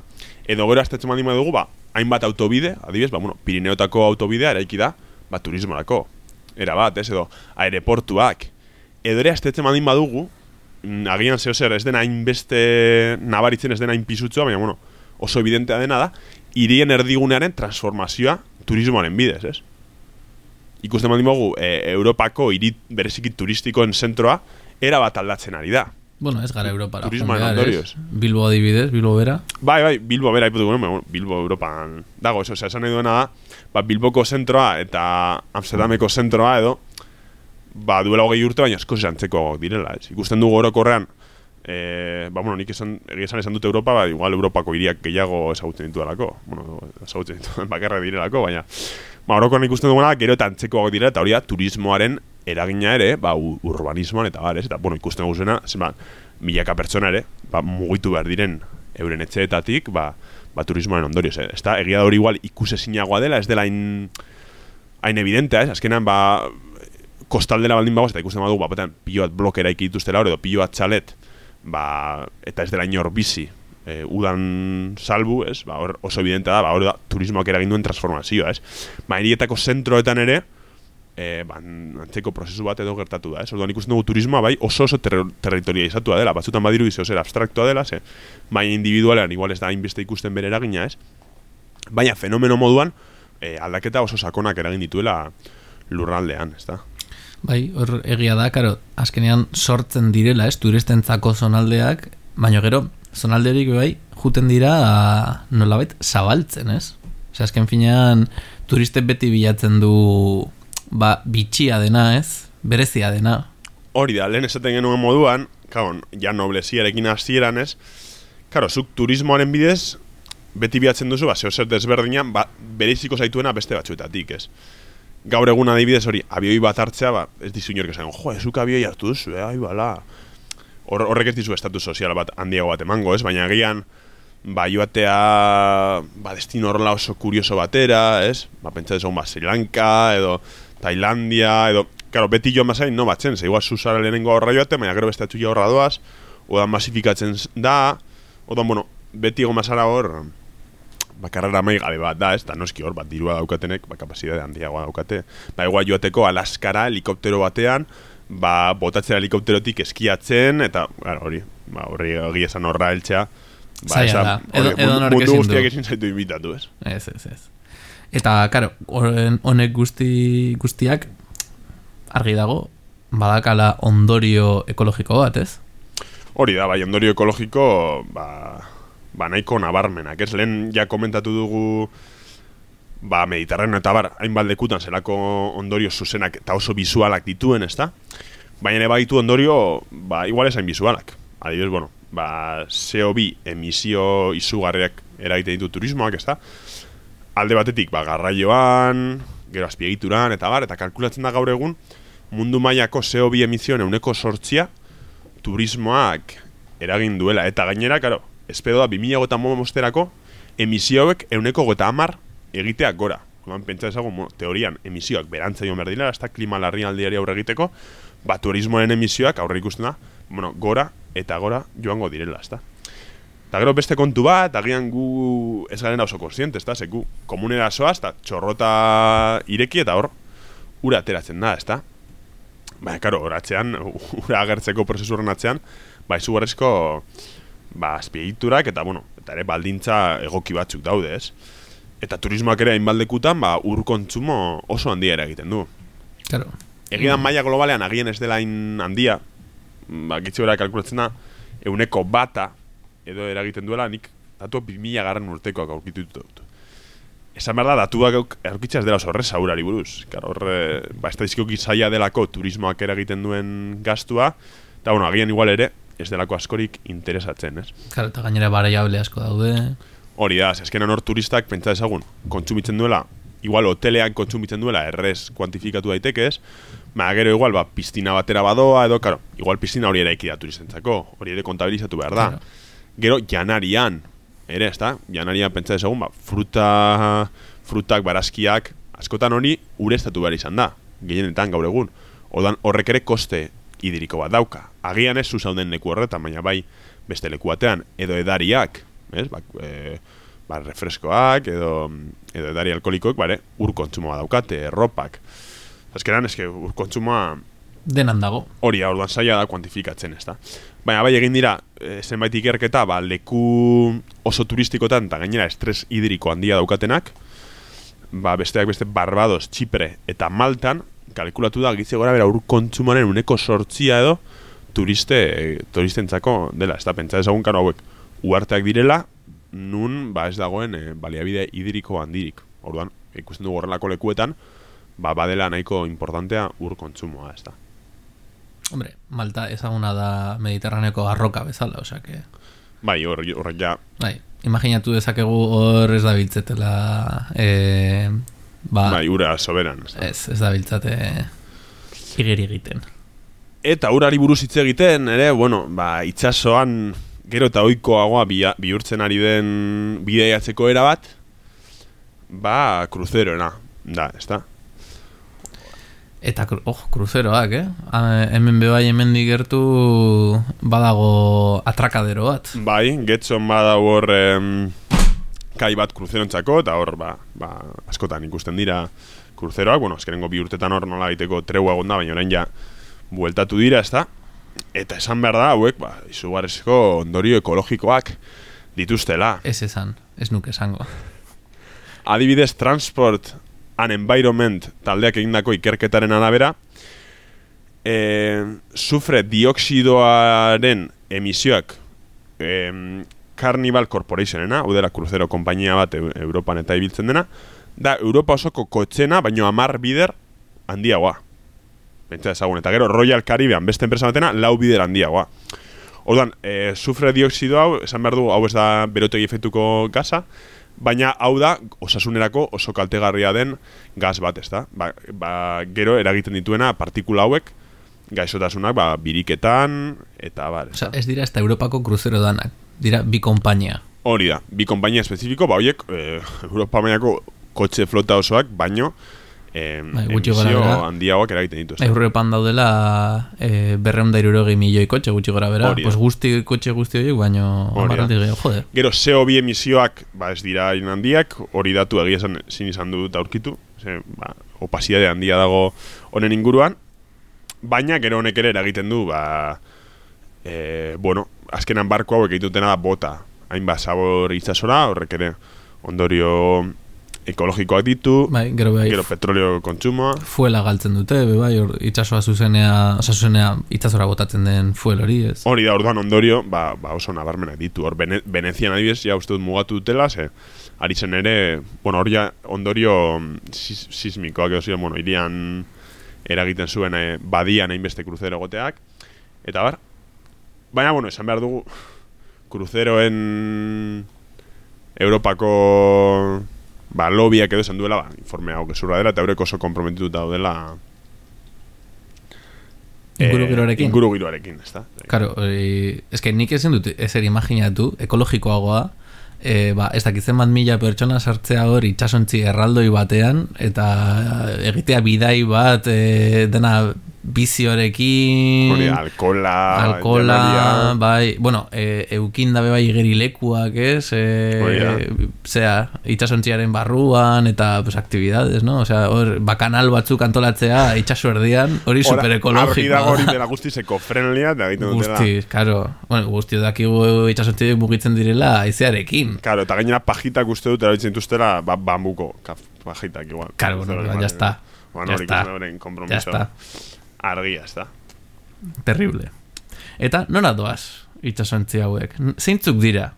Edo gero aztetzen baldin badugu, ba, hainbat autobide, adibidez, ba, bueno, Pirineotako autobidea eraiki da, ba, turismorako. Era bat, ez, edo aeroportuak. Edo ere aztetzen baldin badugu, agian zeo zer, ez dena hainbeste nabaritzen ez dena hain pisutzoa, baina, bueno, oso evidentea dena da, hirien erdigunearen transformazioa turismoaren bidez, ez? Ikusten baldin badugu, e, Europako hiri bereziki turistikoen zentroa, era bat aldatzen ari da. Bueno, ez gara Europara. Behar, ondorioz. Bilbo adibidez, Bilbo bera. Bai, bai, Bilbo bera gure, bueno, Bilbo Europan dago, eso, osea, esan nahi duena da, ba, Bilboko zentroa eta Amsterdameko zentroa edo, ba, duela hogei urte baina asko antzeko direla, ez? Ikusten dugu orokorrean, e, ba, bueno, nik esan, esan esan dut Europa, ba, igual Europako hiriak gehiago ezagutzen ditudalako, bueno, ezagutzen dituen bakarra direlako, baina, ba, orokorrean ikusten duguna, gero eta antzekoak direla, eta hori da, turismoaren eragina ere, ba, urbanismoan eta bar, ez? Eta, bueno, ikusten dugu zena, zenba, milaka pertsona ere, ba, mugitu behar diren euren etxeetatik, ba, ba turismoaren ondorioz, eh? ez da, egia da hori igual ikusezinagoa dela, ez dela hain, hain evidentea, ez? Azkenan, ba, kostaldera baldin bagoaz, eta ikusten badugu, ba, batean, pilo bat blokera ikituztela hor, edo pilo bat txalet, ba, eta ez dela inor bizi, e, udan salbu, ez? Ba, hor oso evidentea da, ba, hor da, turismoak eragin duen transformazioa, ez? Ba, hirietako zentroetan ere, e, ba, antzeko prozesu bat edo gertatu da, ez? Orduan ikusten dugu turismoa, bai, oso oso ter territorializatua dela, batzutan badiru izo zer abstraktua dela, ze, baina individualean igual ez da hainbeste ikusten bere eragina, ez? Baina fenomeno moduan, e, aldaketa oso sakonak eragin dituela lurraldean, ez da? Bai, hor egia da, karo, azkenean sortzen direla, ez, turistentzako zonaldeak, baina gero, zonalderik bai, juten dira nolabait zabaltzen, ez? Osea, azken finean, turiste beti bilatzen du ba, bitxia dena, ez? Berezia dena. Hori da, lehen esaten genuen moduan, kaon, ja nobleziarekin hasieran ez, karo, zuk turismoaren bidez, beti bilatzen duzu, ba, zeo zer desberdinan, ba, bereiziko zaituena beste batzuetatik, ez? Gaur egun adibidez hori, abioi bat hartzea, ba, ez dizu inork esan, jo, ezuk abioi hartu duzu, eh, ai, bala. Hor, horrek ez dizu estatus sozial bat handiago bat emango, ez? Baina agian, ba, joatea, ba, destino horrela oso kurioso batera, ez? Ba, pentsa dezagun, ba, Sri Lanka, edo Tailandia, edo, Claro, beti joan bazain, no batzen, ze igual zuzara lehenengo horra joate, baina gero beste atxuia horra doaz, odan masifikatzen da, odan, bueno, beti egon bazara hor, bakarrera mai gabe bat da, ez, da noski hor, bat dirua daukatenek, ba, kapazitate handiagoa daukate, ba, igual joateko alaskara helikoptero batean, ba, botatzea helikopterotik eskiatzen, eta, gara, hori, ba, horri hori esan horra heltzea, ba, Zaila da. Edo- edo mundu- mundu guztiak ezin zaitu invitatu, ez? Ez, ez, ez. Eta, karo, honek guzti, guztiak argi dago, badakala ondorio ekologiko bat, ez? Hori da, bai, ondorio ekologiko, ba, ba nahiko nabarmenak, ez? Lehen ja komentatu dugu, ba, Mediterraneo eta bar, hainbat lekutan zelako ondorio zuzenak eta oso bisualak dituen, ezta? Baina ere baditu ondorio, ba, igual esain bisualak. Adibidez, bueno, ba, CO2 emisio izugarriak eragiten ditu turismoak, ezta? Alde batetik, ba, garraioan, gero azpiegituran, eta bar, eta kalkulatzen da gaur egun, mundu mailako CO2 emisioen euneko sortzia, turismoak eragin duela. Eta gainera, karo, espedo da, 2000 mosterako, emisioek euneko gota amar egiteak gora. Orduan, pentsa ezagun, teorian, emisioak berantza joan behar dira, hasta klima larrialdiari aurre egiteko, ba, turismoen emisioak aurre ikusten da, bueno, gora eta gora joango direla, ezta. Eta gero beste kontu bat, agian gu ez garen oso konsiente, ezta, zeku komunera soaz, eta txorrota ireki eta hor, ura ateratzen da, ezta. Baina, karo, horatzean, ura agertzeko prozesu horren atzean, ba, izugarrizko, ba, azpiegiturak, eta, bueno, eta ere baldintza egoki batzuk daude, ez? Eta turismoak ere hainbaldekutan, ba, ur kontsumo oso handia egiten du. Claro. Egian maila globalean agien ez dela hain handia, ba, gitzi bera kalkulatzen da, euneko bata edo eragiten duela, nik datu 2000 garren urtekoak aurkitu dut. Esan behar da, datuak aurkitzea ez dela oso horrez aurari buruz. Kar, horre, ba, estadizikoki zaila delako turismoak eragiten duen gastua, eta, bueno, agian igual ere, ez delako askorik interesatzen, ez? Claro, eta gainera variable asko daude. Hori da, ze azkenan hor turistak pentsa ezagun, kontsumitzen duela, igual hotelean kontsumitzen duela errez kuantifikatu daiteke ez, ba, gero igual, ba, piztina batera badoa, edo, karo, igual piztina hori eraiki da turistentzako, hori ere kontabilizatu behar da. Claro. Gero, janarian, ere, ezta? Janarian pentsa ezagun, ba, fruta, frutak, barazkiak, askotan hori ureztatu behar izan da, gehienetan gaur egun. Odan horrek ere koste idiriko bat dauka. Agian ez zuzauden leku horretan, baina bai beste leku batean, edo edariak, ez? Ba, e, ba, refreskoak, edo, edo edari alkoholikoek, bare, ur kontsumoa daukate, erropak. Azkeran, eske, ur kontsumoa Denan dago. hori orduan zaila da kuantifikatzen, ez da. Baina bai egin dira, e, zenbait ikerketa, ba, leku oso turistikotan, eta gainera estres hidriko handia daukatenak, ba, besteak beste Barbados, Txipre eta Maltan, kalkulatu da, gitze gora bera ur kontsumoaren uneko sortzia edo, turiste, turistentzako dela, ez da, pentsa ezagun karo hauek, uarteak direla, nun, ba ez dagoen, e, baliabide hidriko handirik. Orduan, ikusten dugu horrelako lekuetan, ba, badela nahiko importantea ur kontsumoa, ez da. Hombre, Malta ezaguna da Mediterraneko arroka bezala, osea que... Bai, hor, horrek ja, Bai, imaginatu dezakegu hor ez da biltzetela... Ba, bai, ura soberan. Ez, da. ez, ez da biltzate igeri egiten. Eta urari buruz hitz egiten, ere, bueno, ba, itxasoan gero eta oikoagoa bihurtzen ari den bideiatzeko era bat, ba, kruzeroena, da, ez da? Eta, oh, kruzeroak, eh? Hemen bebai hemen digertu badago atrakadero bat. Bai, getxon bada hor em, kai bat kruzerontzako, eta hor, ba, ba, askotan ikusten dira kruzeroak, bueno, azkenengo bi urtetan hor nola egiteko tregua egon da, baina orain ja bueltatu dira, ez da? Eta esan behar da, hauek, ba, izugarrizko ondorio ekologikoak dituztela. Ez esan, ez nuke esango. Adibidez, Transport and Environment taldeak egindako ikerketaren arabera, e, sufre dioksidoaren emisioak e, Carnival Corporationena, hau dela kruzero konpainia bat Eu- Europan eta ibiltzen dena, da Europa osoko kotxena, baino amar bider handiagoa. Pentsa ezagun, eta gero Royal Caribbean beste enpresa batena, lau bider handiagoa. Orduan, e, sufre dioksido hau, esan behar du, hau ez da berotegi efektuko gaza, baina hau da osasunerako oso kaltegarria den gas bat, ez da? Ba, ba, gero eragiten dituena partikula hauek, gaixotasunak, ba, biriketan, eta bar, ez da? ez dira ez da Europako kruzero danak. Dira bi konpainia. Hori da, bi konpainia espezifiko, ba, horiek, e, Europa mailako kotxe flota osoak, baino, e, Bai, emisio handiagoak eragiten ditu, da? Europan daudela e, berreunda irurogei milioi kotxe gutxi gora bera. Hori da. Pues guzti kotxe guzti horiek, baino da. amarraldi gehiago, joder. Gero CO2 emisioak ba ez dira handiak, hori datu egia esan zin izan dut aurkitu, ze, ba, opasidade handia dago honen inguruan, baina gero honek ere eragiten du, ba, e, bueno, azkenan barko hauek egitutena da bota, hainbat zabor itzasora, horrek ere ondorio ekologikoak ditu, Bai, gero bai, gero petrolio kontsumoa, fuela galtzen dute, be bai, hor itsasoa zuzenea, osa zuzenea itsasora botatzen den fuel hori, ez? Hori da, orduan ondorio, ba, ba oso nabarmenak ditu. Hor, Bene, Venezian adibidez, ja uste dut mugatu dutela, ze, ari zen ere, bueno, hor ja ondorio mm, sis, sismikoak edo ziren, bueno, irian eragiten zuen eh, badian hainbeste kruzero egoteak, eta bar, baina, bueno, esan behar dugu, kruzeroen Europako ba, lobiak edo esan duela, ba, informe hau gezurra dela, eta eureko oso komprometituta daudela Ingurugiroarekin? Eh, ingurugiroarekin, ez da? Karo, hori, eske nik ezin dut ezer imaginatu, ekologikoagoa, e, ba, ez dakitzen bat mila pertsona sartzea hor itxasontzi erraldoi batean, eta egitea bidai bat e, dena biziorekin... Hori, alkola, alkola, janaria. bai, bueno, e, eukin dabe bai igerilekuak, ez? Hori da. E, zera, itxasontziaren barruan, eta pues, actividades, no? Osea, hor, bakanal batzuk antolatzea itxaso erdian, hori super Argi dago hori ekologikoa. dela guztiz eko-friendlya, eta egiten dutela. Guzti, karo. Bueno, guzti dakigu itxasontzi mugitzen direla aizearekin. Claro, eta gainera pajitak uste dut erabiltzen dituztela ba, bambuko pajitak igual. Karo, bueno, ya está. Bueno, Ya hori está. Ya está. Argia, ez da. Terrible. Eta nora doaz itxasontzi hauek? Zeintzuk dira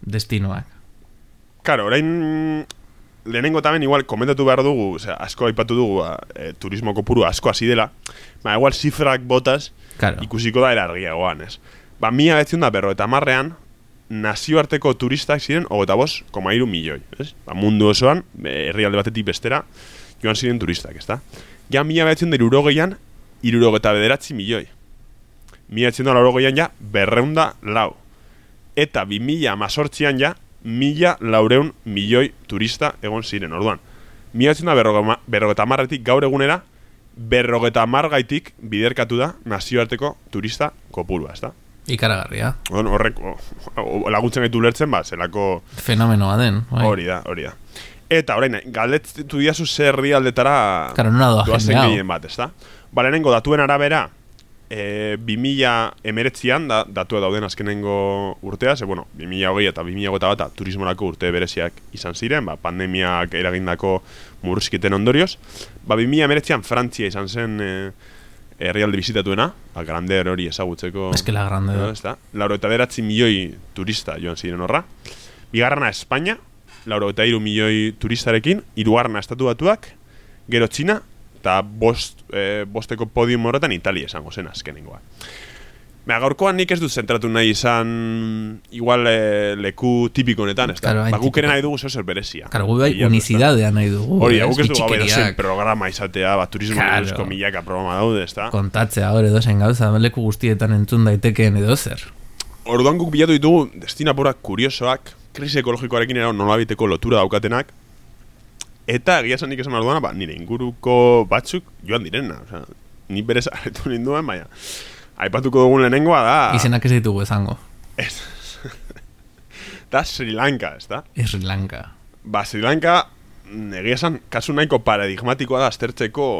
destinoak? Karo, orain lehenengo tamen igual komentatu behar dugu, osea, asko aipatu dugu, ba, e, turismo kopuru asko hasi dela, ba, igual zifrak botas Karo. ikusiko da era argiagoan, ez? Ba, mila betzen da berro eta marrean, nazioarteko turistak ziren, hogeta bos, koma iru milioi, ez? Ba, mundu osoan, be, herrialde batetik bestera, joan ziren turistak, ez da? Ja, mila betzen da irurogeian, irurogeta bederatzi milioi. Mila betzen da laurogeian ja, berreunda lau. Eta bi mila amazortzian ja, mila laureun milioi turista egon ziren, orduan. Mila da berrogema- berrogeta marretik gaur egunera, berrogeta margaitik biderkatu da nazioarteko turista kopurua, ez da? Ikaragarria. Orduan, horrek laguntzen gaitu lertzen, ba, zelako Fenomenoa den. Bai. hori da, hori da. Eta orain, galdetu diazu zer herrialdetara Karo, nora doa doazen jende hau. gehien bat, ezta? Ba, lehenengo datuen arabera, e, 2000 emeretzian, da, datua dauden azkenengo urtea, ze, bueno, 2000 eta 2000 bat turismorako urte bereziak izan ziren, ba, pandemiak eragindako murrizkiten ondorioz. Ba, 2000 emeretzian Frantzia izan zen e, herrialde bizitatuena, a Grander hori ezagutzeko. Eskela grande da. No, ez da? Lauro eta beratzi milioi turista joan ziren horra. Bigarrena Espainia, lauro eta iru milioi turistarekin, hirugarrena estatu batuak, gero Txina, eta bost, eh, bosteko podium horretan Italia esango zen azkenengoa. Mea, gaurkoan nik ez dut zentratu nahi izan igual eh, leku tipiko honetan, ez da? Claro, ba, guk ere nahi dugu zer zer berezia. Karo, gu bai unicidadea nahi dugu. Hori, guk ez dugu edozein Bitxikeriak programa izatea, ba, turismo Claro. claro. milaka programa daude, ez da? kontatzea hor edo zen gauza, leku guztietan entzun daitekeen edo zer. Orduan guk bilatu ditugu destinaporak kuriosoak, krisi ekologikoarekin era nolabiteko lotura daukatenak, eta egia esan nik esan orduan, ba, nire inguruko batzuk joan direna. Osea, ni berez aretu ninduen, baina aipatuko dugun lehenengoa da... Izenak ez ditugu ezango. Ez. da Sri Lanka, ez da? Sri Lanka. Ba, Sri Lanka, mm, egia esan, kasu nahiko paradigmatikoa da aztertzeko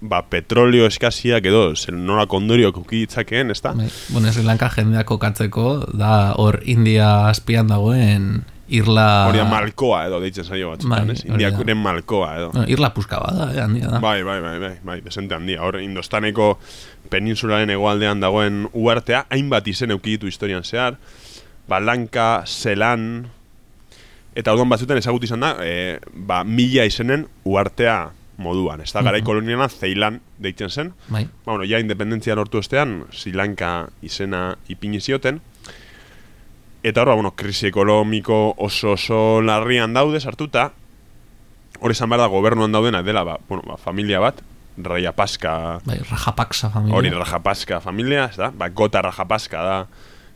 ba, petrolio eskaziak edo, zer nola kondorio kuki ditzakeen, ez da? Bai, Bueno, Sri Lanka jendeak kokatzeko da hor India azpian dagoen Irla... Hori malkoa edo, deitzen zaio batzutan, Bai, ez? Indiakuren malkoa edo. Bueno, Irla puska bada, eh, handia da. Bai, bai, bai, bai, bai, desente handia. Hor, Indostaneko peninsularen hegoaldean dagoen uartea, hainbat izen eukiditu historian zehar, Balanka, Zelan, eta orduan batzutan ezagut izan da, e, ba, mila izenen uartea moduan. Ez da, garai koloniala Zeilan deitzen zen. Bai. Ba, bueno, ja independentzia lortu ostean, Sri Lanka izena ipini zioten. Eta hor, ba, bueno, krisi ekonomiko oso oso larrian daude sartuta, hor esan behar da gobernuan daudena dela, ba, bueno, ba, familia bat, Rajapaksa, Bai, Rajapaksa familia. hori Rajapaksa familia, ez da? Ba, Gota Rajapaksa da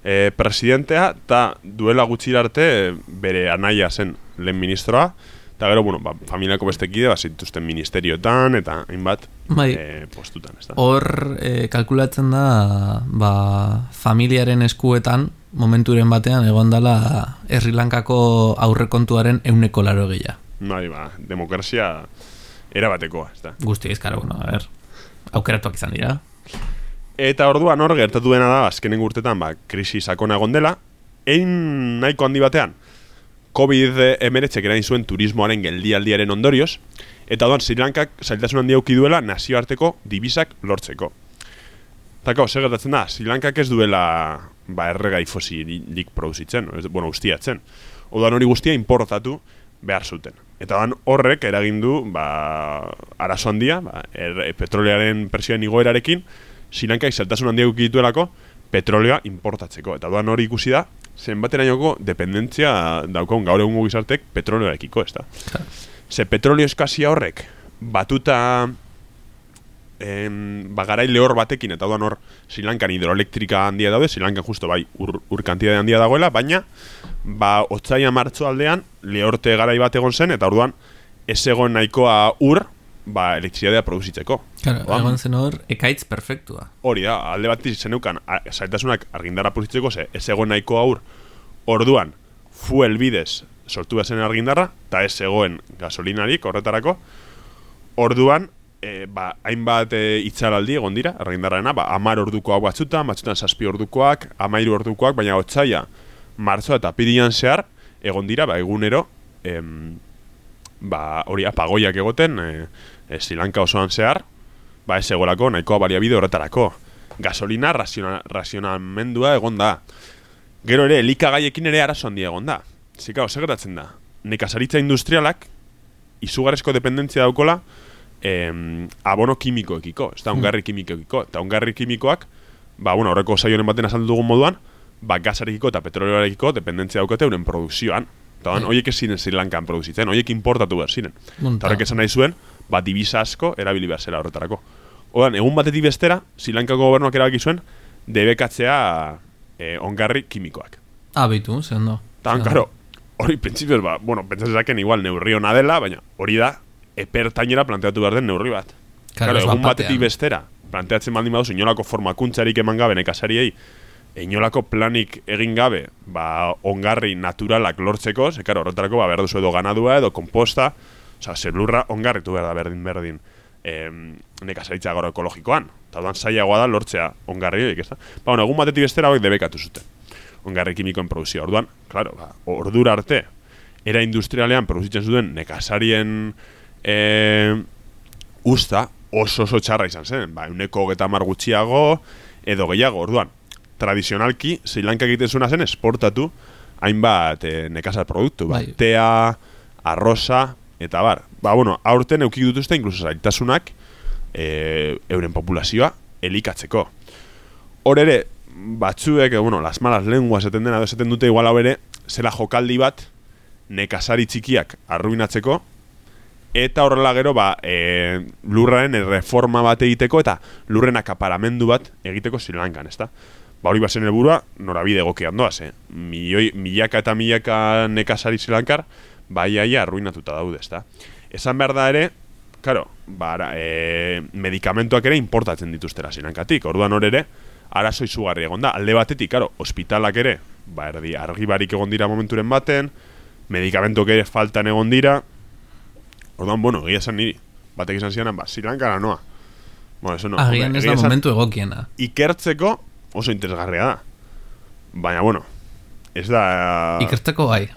e, presidentea, eta duela gutxi arte bere anaia zen lehen ministroa, eta gero, bueno, ba, familiako beste kide, ba, zituzten ministerioetan, eta hainbat Bai. e, postutan, ez da? Hor eh, kalkulatzen da ba, familiaren eskuetan momenturen batean egon dela Sri Lankako aurrekontuaren euneko laro gehiago. Bai, ba, demokrazia erabatekoa, ez da? Guzti ezkara, bueno, a ver, aukeratuak izan dira. Eta orduan hor gertatu dena da azkenen urtetan ba, krisi sakona egon dela, ein nahiko handi batean, COVID-19 erain zuen turismoaren geldialdiaren ondorioz, eta orduan Sri Lankak zailtasun handia uki duela nazioarteko dibisak lortzeko. Tako, zer gertatzen da, Sri Lankak ez duela ba, erregai fosilik produzitzen, ez, bueno, ustiatzen. Odan hori guztia importatu behar zuten. Eta dan horrek eragin du ba, arazo handia, ba, er, petrolearen presioen igoerarekin, Sri Lankak zailtasun handia uki dituelako petrolea importatzeko. Eta doan hori ikusi da, zenbaterainoko dependentzia daukagun gaur egungo gizartek petroleoarekiko, ez da. Ze petrolio eskazia horrek batuta em, ba, garai lehor batekin, eta doan hor Sri Lankan hidroelektrika handia daude, Sri Lankan justo bai ur, ur handia dagoela, baina ba, otzaia martzo aldean lehorte garai bat egon zen, eta orduan ez egon nahikoa ur ba, elektrizidadea produzitzeko. Claro, egon zen hor, ekaitz perfektua. Hori da, alde bat zeneukan zailtasunak argindarra produzitzeko ze ez egon nahiko aur orduan fuel bidez sortu zen argindarra eta ez egoen gasolinarik horretarako orduan e, ba, hainbat e, itzalaldi egon dira argindarrena, ba, amar ordukoak batzutan, batzutan zazpi ordukoak, amairu ordukoak, baina otzaia martzoa eta pirian zehar egon dira, ba, egunero em, ba, hori apagoiak egoten e, e, Sri Lanka osoan zehar ba ez egolako nahikoa baliabide horretarako. Gasolina rasiona, rasionamendua egon da. Gero ere, elikagaiekin ere arazo handia egon da. Zika, ose gertatzen da. Nekazaritza industrialak, izugarrezko dependentzia daukola, em, abono kimikoekiko, ez da, ongarri kimikoekiko. Eta ongarri kimikoak, ba, bueno, horreko saionen baten azaldu dugun moduan, ba, gazarekiko eta petrolioarekiko dependentzia daukate euren produkzioan. Eta Bai. horiek ez ziren Sri Lankan produzitzen, horiek importatu behar ziren. Eta horrek esan nahi zuen, ba, divisa asko erabili behar zela horretarako. Odan, egun batetik bestera, Sri Lankako gobernuak erabaki zuen, debekatzea e, ongarri kimikoak. Ah, beitu, ze ondo. Eta, Ze ondo. karo, hori pentsipioz, ba, bueno, pentsatzen igual neurri ona dela, baina hori da, epertainera planteatu behar den neurri bat. Claro, Claro, ez egun bat batetik batean. bestera, planteatzen baldin baduzu, inolako formakuntzarik eman gabe nekazariei, inolako planik egin gabe, ba, ongarri naturalak lortzeko, ze, karo, horretarako, ba, behar duzu edo ganadua, edo komposta, oza, zelurra ongarritu behar da berdin berdin em, nekazaritza gero ekologikoan. Eta duan zailagoa da lortzea ongarri horiek, ez da? Ba, bueno, egun batetik bestera hauek debekatu zuten. Ongarri kimikoen produzioa. Orduan, claro, ba, ordura arte, era industrialean produzitzen zuten nekazarien e, usta, oso oso txarra izan zen, ba, euneko geta gutxiago, edo gehiago, orduan, tradizionalki, Sri Lanka egiten zuena zen, esportatu, hainbat e, nekazal produktu, ba, Bai. tea, arroza, eta bar. Ba, bueno, aurten eukik dutuzte, inkluso zaitasunak, e, euren populazioa elikatzeko. Hor ere, batzuek, eh, bueno, las malas lenguas eten dena, esaten dute igual hau ere, zela jokaldi bat, nekazari txikiak arruinatzeko, eta horrela gero, ba, e, lurraren reforma bat egiteko, eta lurren akaparamendu bat egiteko Sri Lankan, ezta? Ba, hori bazen helburua norabide egokian doaz, eh? Milioi, milaka eta milaka nekazari Sri bai aia arruinatuta daude, ezta? Esan behar da ere, Karo, ba, e, medikamentuak ere importatzen dituztera zinankatik. Orduan hor ere, arazo izugarri egon da. Alde batetik, karo, ospitalak ere, ba, erdi, argi barik egon dira momenturen baten, medikamentuak ere faltan egon dira. Orduan, bueno, egia esan niri. Batek izan zianan, ba, Sri Lanka noa. Bueno, eso no. Agian ez da momentu egokiena. Ikertzeko oso interesgarria da. Baina, bueno, ez da... Ikertzeko bai.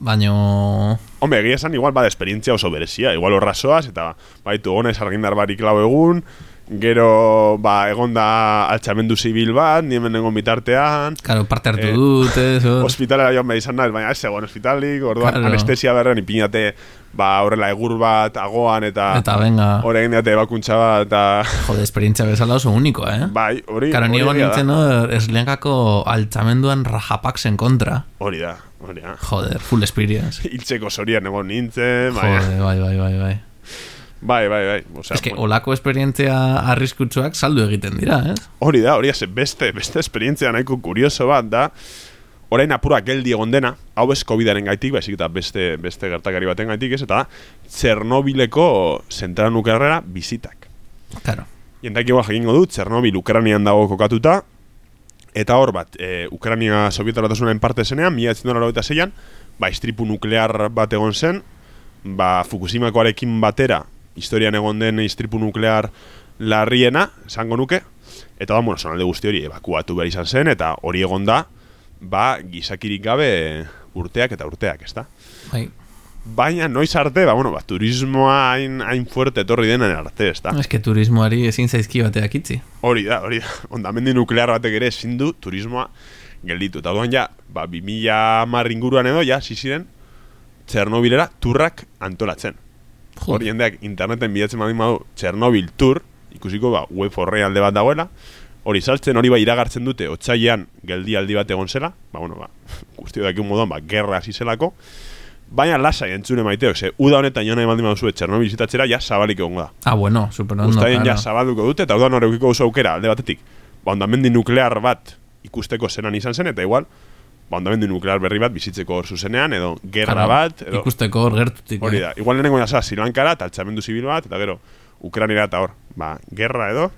Baino... Hombre, egia esan igual bada esperientzia oso berezia, igual horrazoaz, eta baitu gonez argindar barik lau egun, gero, ba, egon da altxamendu zibil bat, ni hemen egon bitartean, Karo, parte hartu Eh, dute, zo... hospitalera joan behar izan naiz, baina ez egon hospitalik, orduan Claro. anestesia berren ipinate, ba, horrela egur bat, agoan, eta, Eta venga, hori egin diate ebakuntza bat, eta, jode, esperientzia bezala oso unikoa, eh? bai, hori, Karo, ni egon nintzen, no, eslenkako altxamenduan rajapaxen kontra. Hori da, hori da. Joder, full experience. Hiltzeko zorian egon nintzen, bai, Jode, bai, bai, bai, bai. Bai, bai, bai. Osea, Ez que bueno, olako esperientzia arriskutsuak saldu egiten dira, eh? Hori da, hori da, beste, beste esperientzia nahiko kurioso bat da, orain apura geldi egon dena, hau ez COVID-aren gaitik, baizik eta beste, beste gertakari baten gaitik ez, eta Txernobileko zentral nuklearrera bizitak. Claro. Jendak igual jakingo du, Txernobil Ukranian dago kokatuta, eta hor bat, e, Ukrania sovietaratasunaren parte zenean, mila eta zeian, ba, istripu nuklear bat egon zen, ba, Fukushimakoarekin batera, historian egon den istripu nuklear larriena, esango nuke, eta da, bueno, zonalde guzti hori evakuatu behar izan zen, eta hori egon da, ba, gizakirik gabe urteak eta urteak, ezta? Bai. Baina noiz arte, ba, bueno, ba, turismoa hain, hain fuerte etorri denen arte, ezta? Ez que turismoari ezin zaizki bateak itzi. Hori da, hori da. Ondamendi nuklear batek ere ezin du turismoa gelditu. Eta orduan ja, ba, 2000 mar inguruan edo, ja, ziziren, Txernobilera turrak antolatzen. Hor jendeak interneten bidatzen badin badu Txernobil tur, ikusiko ba, web alde bat dagoela, hori saltzen, hori bai iragartzen dute, otsailean geldialdi bat egon zela, ba, bueno, ba, guztio dakik moduan, ba, gerra hasi zelako, baina lasai entzune maiteok, ze, uda honetan joan nahi baldin baduzue Txernobil bizitatzera, ja, zabalik egongo da. Ah, bueno, super ondo, Uztaien ja claro. zabalduko dute, eta orduan horrekiko oso aukera alde batetik. Ba, ondamendi nuklear bat ikusteko zenan izan zen, eta igual, ondamendi nuklear berri bat bizitzeko hor zuzenean, edo gerra bat, edo... Ikusteko hor gertutik. Hori eh. da, igual lehenengo jasa Sri Lankara, eta altxamendu zibil bat, eta gero, Ukrainera eta hor, ba, gerra edo,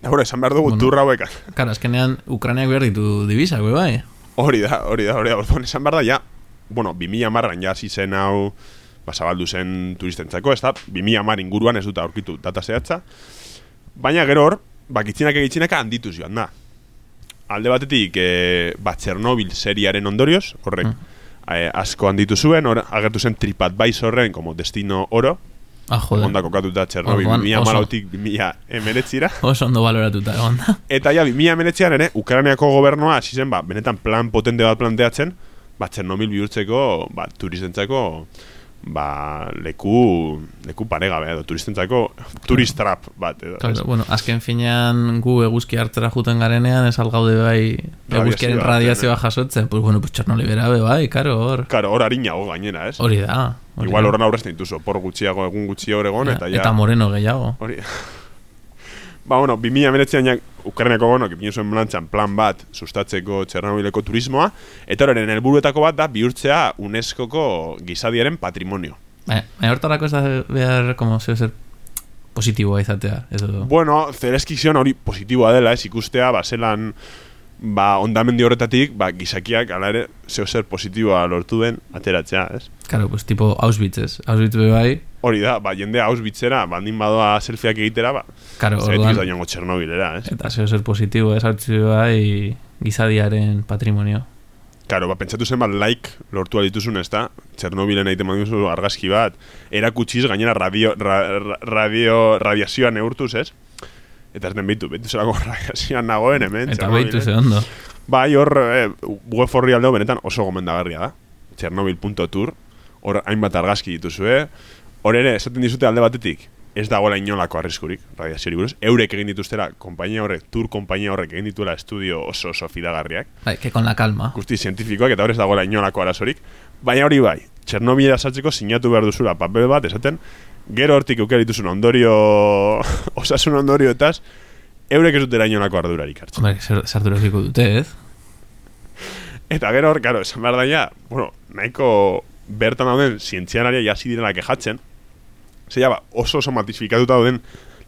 eta hori, esan behar dugu Bueno. turra hauek. Claro, azkenean Ukrainiak behar ditu dibisak, be bai. Hori da, hori da, hori da, orduan esan behar da, ja, bueno, 2000 marran ja hasi zen hau, ba, zabaldu zen turistentzako, ez da, 2000 mar inguruan ez dut aurkitu data zehatza, baina gero hor, ba, gitzinaka gitzinaka handituz joan da. Alde batetik, e, ba, Txernobil seriaren ondorioz, horrek, eh, asko handitu zuen, hor, agertu zen TripAdvisorren, como destino oro, Ah, joder. onda kokatuta Txernobil Orduan, 2000 oso. malautik 2000 emeretzira. Oso ondo baloratuta egon da. Eta ja, 2000 emeretzean ere, Ukrainiako gobernoa hasi zen, ba, benetan plan potente bat planteatzen, ba, Txernobil bihurtzeko, ba, turistentzako, ba, leku, leku paregabe, edo turistentzako, turist trap bat, edo. Claro, bueno, azken finean gu eguzki hartzera juten garenean, ez algaude bai eguzkiaren Radiazioa, jasotzen, pues bueno, pues Txernoli bera be bai, karo, hor. Karo, hor harinago gainera, ez? Hori da. hori Igual horren aurrezten dituzu, por gutxiago, egun gutxi hor egon, eta ja... Eta moreno gehiago. Hori. ba, bueno, 2000 emeretzean ja, Ukrainako gono, kipinu zuen lantzan plan bat sustatzeko Txernobileko turismoa, eta horren helburuetako bat da bihurtzea UNESCOko gizadiaren patrimonio. Baina, baina hortarako ez da behar, como, zeo zer positiboa izatea. Edo... Bueno, zerezkik zion hori positiboa dela, ez ikustea, ba, zelan, ba, ondamendi horretatik, ba, gizakiak, ala ere, zeo zer positiboa lortu den, ateratzea, ez? Claro, pues tipo Auschwitz, ez? Auschwitz bai, Hori da, ba, jende Auschwitzera, bandin badoa selfieak egitera, ba, Claro, orduan- da joango Txernobilera, ez? eta zeo zer positibo ez hau bai gizadiaren patrimonio. Karo, ba, pentsatu zen bat like lortu dituzun, ez da? Txernobilen egiten baduzu argazki bat, erakutsiz gainera radio, ra, ra- radio, radiazioa neurtuz, ez? Eta ez den bitu, bitu zelako radiazioan nagoen hemen, Eta behitu ze ondo. Bai, hor, eh, web horri aldeo benetan oso gomendagarria da. Chernobyl.tour, hor hainbat argazki dituzue. Hor ere, esaten dizute alde batetik, ez dagoela inolako arriskurik, radiazioari buruz. Eurek egin dituztera, konpainia horrek, tour konpainia horrek egin dituela estudio oso oso fidagarriak. Bai, que con la calma. Guzti zientifikoak eta hor ez dagoela inolako arazorik. Baina hori bai, Txernobila saltzeko sinatu behar duzula papel bat, esaten, gero hortik eukera dituzun ondorio, osasun ondorioetaz, eurek ez dutera inolako ardurarik hartzen. Hombre, zer- sarturaziko dute, ez? Eta gero hor, karo, esan behar daia, bueno, nahiko bertan dauden zientzialaria jasi direla kejatzen, zeia ba, oso oso matifikatuta dauden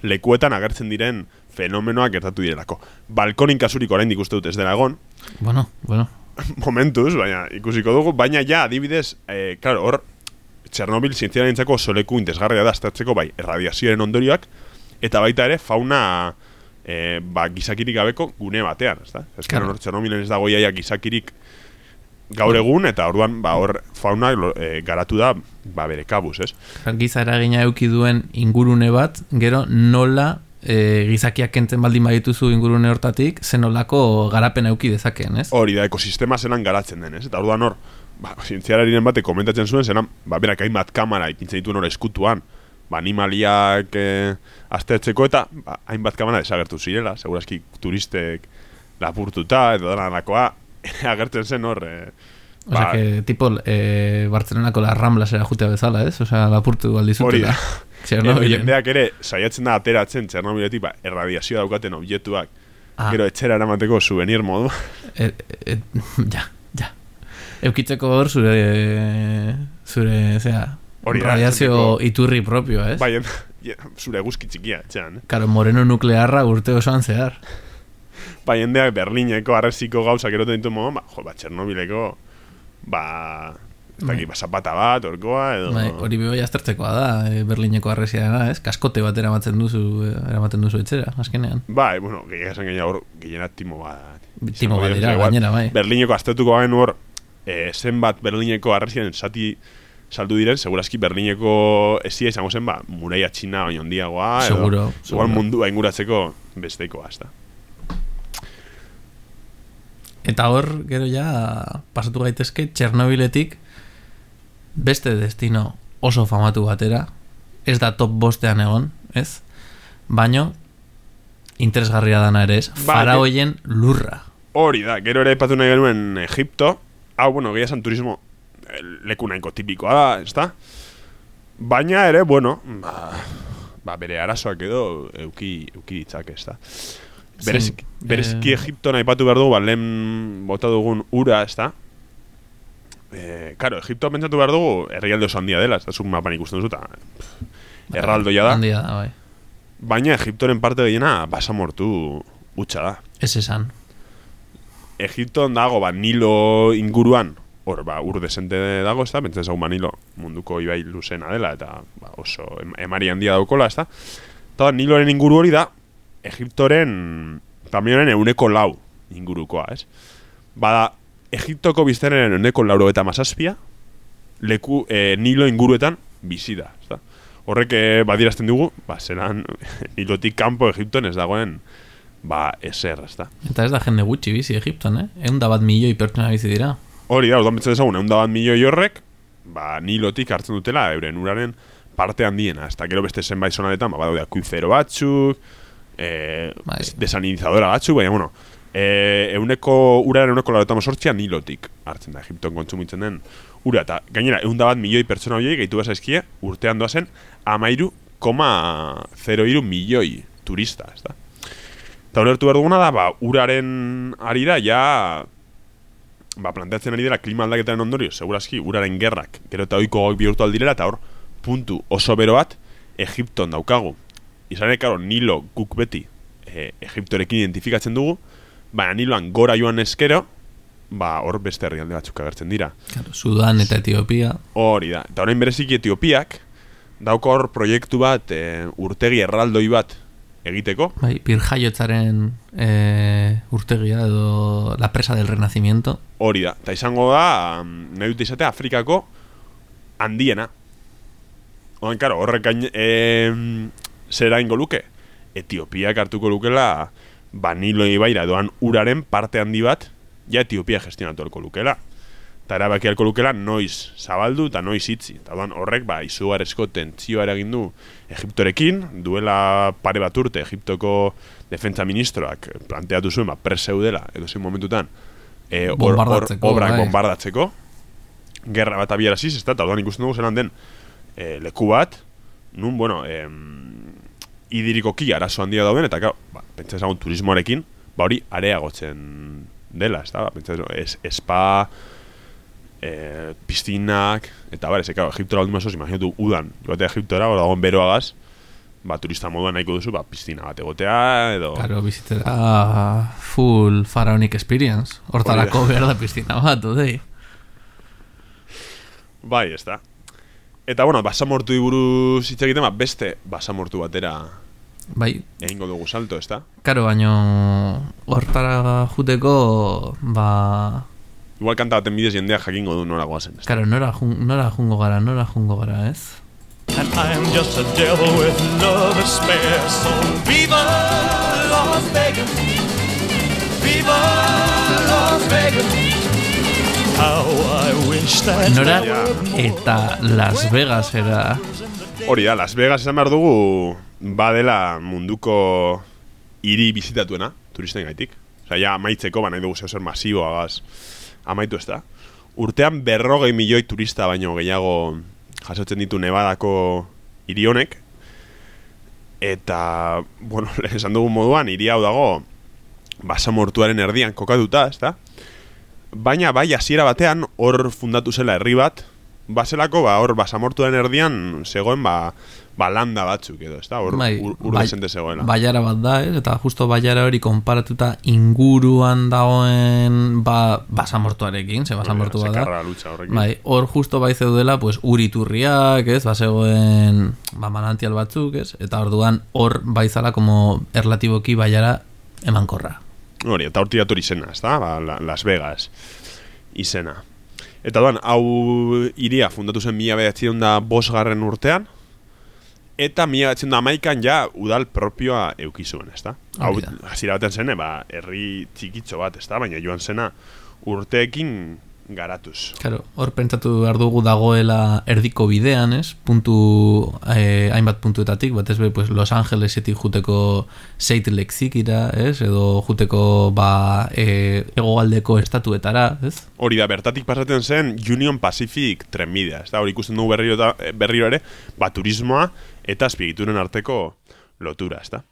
lekuetan agertzen diren fenomenoak gertatu direlako. Balkonin kasurik oraindik uste dut ez dela egon, Bueno, bueno. momentuz, baina ikusiko dugu, baina ja, adibidez, eh, claro, hor, Txernobil zientzialarentzako oso leku intesgarria da aztertzeko bai, erradiazioaren ondorioak, eta baita ere fauna eh, ba, gizakirik gabeko gune batean, ezta? Ez Claro. Txernobilen ez dago iaia gizakirik gaur egun, eta orduan ba, hor fauna eh, garatu da ba, bere kabuz, ez? Giza eragina euki duen ingurune bat, gero nola e, gizakiak kentzen baldin badituzu ingurune hortatik, zenolako garapen euki dezakeen, ez? Hori da, ekosistema zelan garatzen den, ez? Eta orduan hor, ba, zientzialariren bate komentatzen zuen, zelan, ba, berak hainbat kamara ipintzen dituen hor eskutuan, ba, animaliak eh, aztertzeko eta ba, hainbat kamara desagertu zirela, segurazki turistek lapurtuta, edo danakoa, agertzen zen hor, eh, O sea, que tipo e, Bartzelonako la Rambla zera jutea bezala, ez? O sea, lapurtu hori aldizutela. da. Edo Txernobilen. jendeak ere saiatzen da ateratzen Txernobiletik ba, erradiazioa daukaten objektuak Ah. gero etxera eramateko souvenir modu. E, e, ja, ja. Eukitzeko hor zure, zure, zera, Hori da, radiazio iturri propio, ez? Bai, zure eguzki txikia etxean. Eh? Karo, moreno nuklearra urte osoan zehar. Ba, jendeak Berlineko arreziko gauzak eroten ditu moduan, ba, jo, ba, Txernobileko, ba, ez dakit, Bai. ba, zapata bat, orkoa, edo... Bai, hori bebai aztertzekoa da, e, Berlineko arrezia ez? Kaskote bat eramaten duzu, e, eramaten duzu etxera, azkenean. Bai, bueno, gehiago esan gehiago hor, gehiena timo bat. Timo bat dira, gainera, bai. Berlineko aztertuko bagen hor, eh, zenbat Berlineko arrezian zati saldu diren, segurazki Berlineko esia izango zen, ba, muraia txina baino handiagoa, edo, Seguro, igual seguro. mundua inguratzeko besteikoa, ez. Eta hor, gero ja, pasatu gaitezke, Txernobiletik beste destino oso famatu batera, ez da top bostean egon, ez? Baino, interesgarria dana ere ez, Ba, faraoien lurra. Hori da, gero ere epatu nahi genuen Egipto, hau, bueno, gehiago esan turismo eh, leku nahiko tipikoa da, ez da? Baina ere, bueno, ba, ba bere arazoak edo euki, euki ditzak, ez da? Bereziki, Zein, bereziki eh, Egipto nahi patu behar dugu, ba, lehen bota dugun ura, ez da? Eh, karo, Egipto pentsatu behar dugu, herrialde oso handia dela, ez da, zuk mapan ikusten duzuta, erraldoia da, Handia da, bai. baina Egiptoren parte gehiena basamortu utxa da. Ez esan. Egipton dago, ba, Nilo inguruan, hor, ba, ur desente dago, ez da, bentzen zau, ba, Nilo munduko ibai luzena dela, eta ba, oso em emari handia daukola, ez da. Eta Niloren inguru hori da, Egiptoren, tamionen euneko lau ingurukoa, ez? Bada, Egiptoko biztenen euneko lauro eta masazpia, leku e, Nilo inguruetan bizi da, ez da. Horrek eh, badirazten dugu, ba, zelan Nilotik kanpo Egipton ez dagoen, ba, eser, ez da. Eta ez da jende gutxi bizi Egipton, eh? Egun da bat milioi pertsona bizi dira. Hori da, orduan betzatzen ezagun, egun da bat milioi horrek, ba, nilotik hartzen dutela euren uraren parte handiena. Ez da, gero beste zenbait zonaretan, ba, badaude akuifero batzuk, e, Bai. desalinizadora batzuk, baina, bueno, e, euneko, uraren euneko lauretan sortzia nilotik hartzen da, Egipton kontsumitzen den ura. Eta gainera, egun da bat milioi pertsona horiek gehitu bezazkie, urtean doazen, amairu, koma, zero iru milioi turista, ez da. Eta ulertu behar duguna da, ba, uraren arira, ja, ba, planteatzen ari dela klima aldaketaren ondorio, segurazki, uraren gerrak, gero eta oiko bihurtu aldirela, eta hor, puntu oso bero bat, Egipton daukagu. Izan ere, karo, Nilo guk beti e, Egiptorekin identifikatzen dugu, baina Niloan gora joan eskero, ba, hor beste herrialde batzuk agertzen dira. Claro, Sudan eta Etiopia. Hori da. Eta orain bereziki Etiopiak dauka hor proiektu bat, e, urtegi erraldoi bat egiteko, Bai, birjaiotzaren e, urtegia edo la presa del renacimiento. hori da. Eta izango da, mm, nahi dute izatea, Afrikako handiena. Oan, karo, horrek gain, e, zera ingo luke? Etiopiak hartuko lukela, ba, Nilo ibaira doan uraren parte handi bat, ja Etiopia gestionatu alko lukela. Eta erabaki alko lukela noiz zabaldu eta noiz itzi. Eta horrek, ba, izugarrizko tentzioa eragin du Egiptorekin, duela pare bat urte Egiptoko defentsa ministroak planteatu zuen, ba, preseudela, edo zein momentutan, e, or, or, obrak bai. bombardatzeko, gerra bat abiaraziz, ez da, eta ikusten dugu zelan den e, leku bat, nun, bueno, em, idirikoki arazo handia dauden, eta, claro, ba, pentsa ezagun turismoarekin, ba hori areagotzen dela, ez da, ba, pentsa es, espa, e, piztinak, eta bare, ze, claro, Egiptora baldin mazoz, imaginatu udan, joatea Egiptora, hor dagoen beroagaz, ba, turista moduan nahiko duzu, ba, piztina bat egotea, edo... Claro, bizitzera full pharaonic experience. Hortarako behar da piztina bat, odei. Bai, ez da. Eta, bueno, basamortu buruz hitz egiten, ba, beste basamortu batera Bai, egingo dugu salto, ez da? karo, baino hortara juteko, ba... Igual kanta baten bidez jendeak jakingo du nora goazen, ez da? Karo, nora, jun, nora jungo gara, nora jungo gara, ez? And I'm just a devil with love to spare. So viva Las Vegas. Viva Las Vegas. Nora eta Las Vegas era... Hori da, Las Vegas esan behar dugu badela munduko hiri bizitatuena, turisten gaitik. Osa, ja, amaitzeko, ba, nahi dugu zeu zer masiboagaz amaitu ez da. Urtean berrogei milioi turista baino gehiago jasotzen ditu Nevadako hiri honek. Eta, bueno, lehen esan dugun moduan, hiri hau dago basamortuaren erdian kokatuta, ez da? Baina bai hasiera batean hor fundatu zela herri bat, baselako ba hor basamortuaren erdian zegoen ba, ba landa batzuk edo, ezta? Hor Bai, ur, ur bai- zegoela. Baiara bat da, eh? eta justo baiara hori konparatuta inguruan dagoen ba, basamortuarekin, ze basamortu bat da. Sekarra lucha horrekin. Bai, hor justo bai zeudela, pues, uriturriak, ez, bazegoen ba, manantial batzuk, ez, eta orduan hor bai zala como erlatiboki baiara emankorra. Hori, eta horti dator izena, ezta? Ba, La- Las Vegas izena. Eta doan, hau iria fundatu zen mila behatzen da bosgarren urtean, eta mila behatzen da amaikan ja udal propioa eukizuen? Hau, Hori da. hasiera baten zene, ba, herri txikitxo bat, ezta? Baina joan zena urteekin garatuz. Claro, hor pentsatu behar dugu dagoela erdiko bidean, ez? Puntu, eh, hainbat puntuetatik, batez be, pues, Los Angelesetik juteko Salt Lake Citira, ez? Edo juteko, ba, eh, egoaldeko estatuetara, ez? Hori da, bertatik pasatzen zen Union Pacific trenbidea. Ez da, hori ikusten dugu berriro, da, eh, berriro ere, ba, turismoa eta azpiegituren arteko lotura, ez da.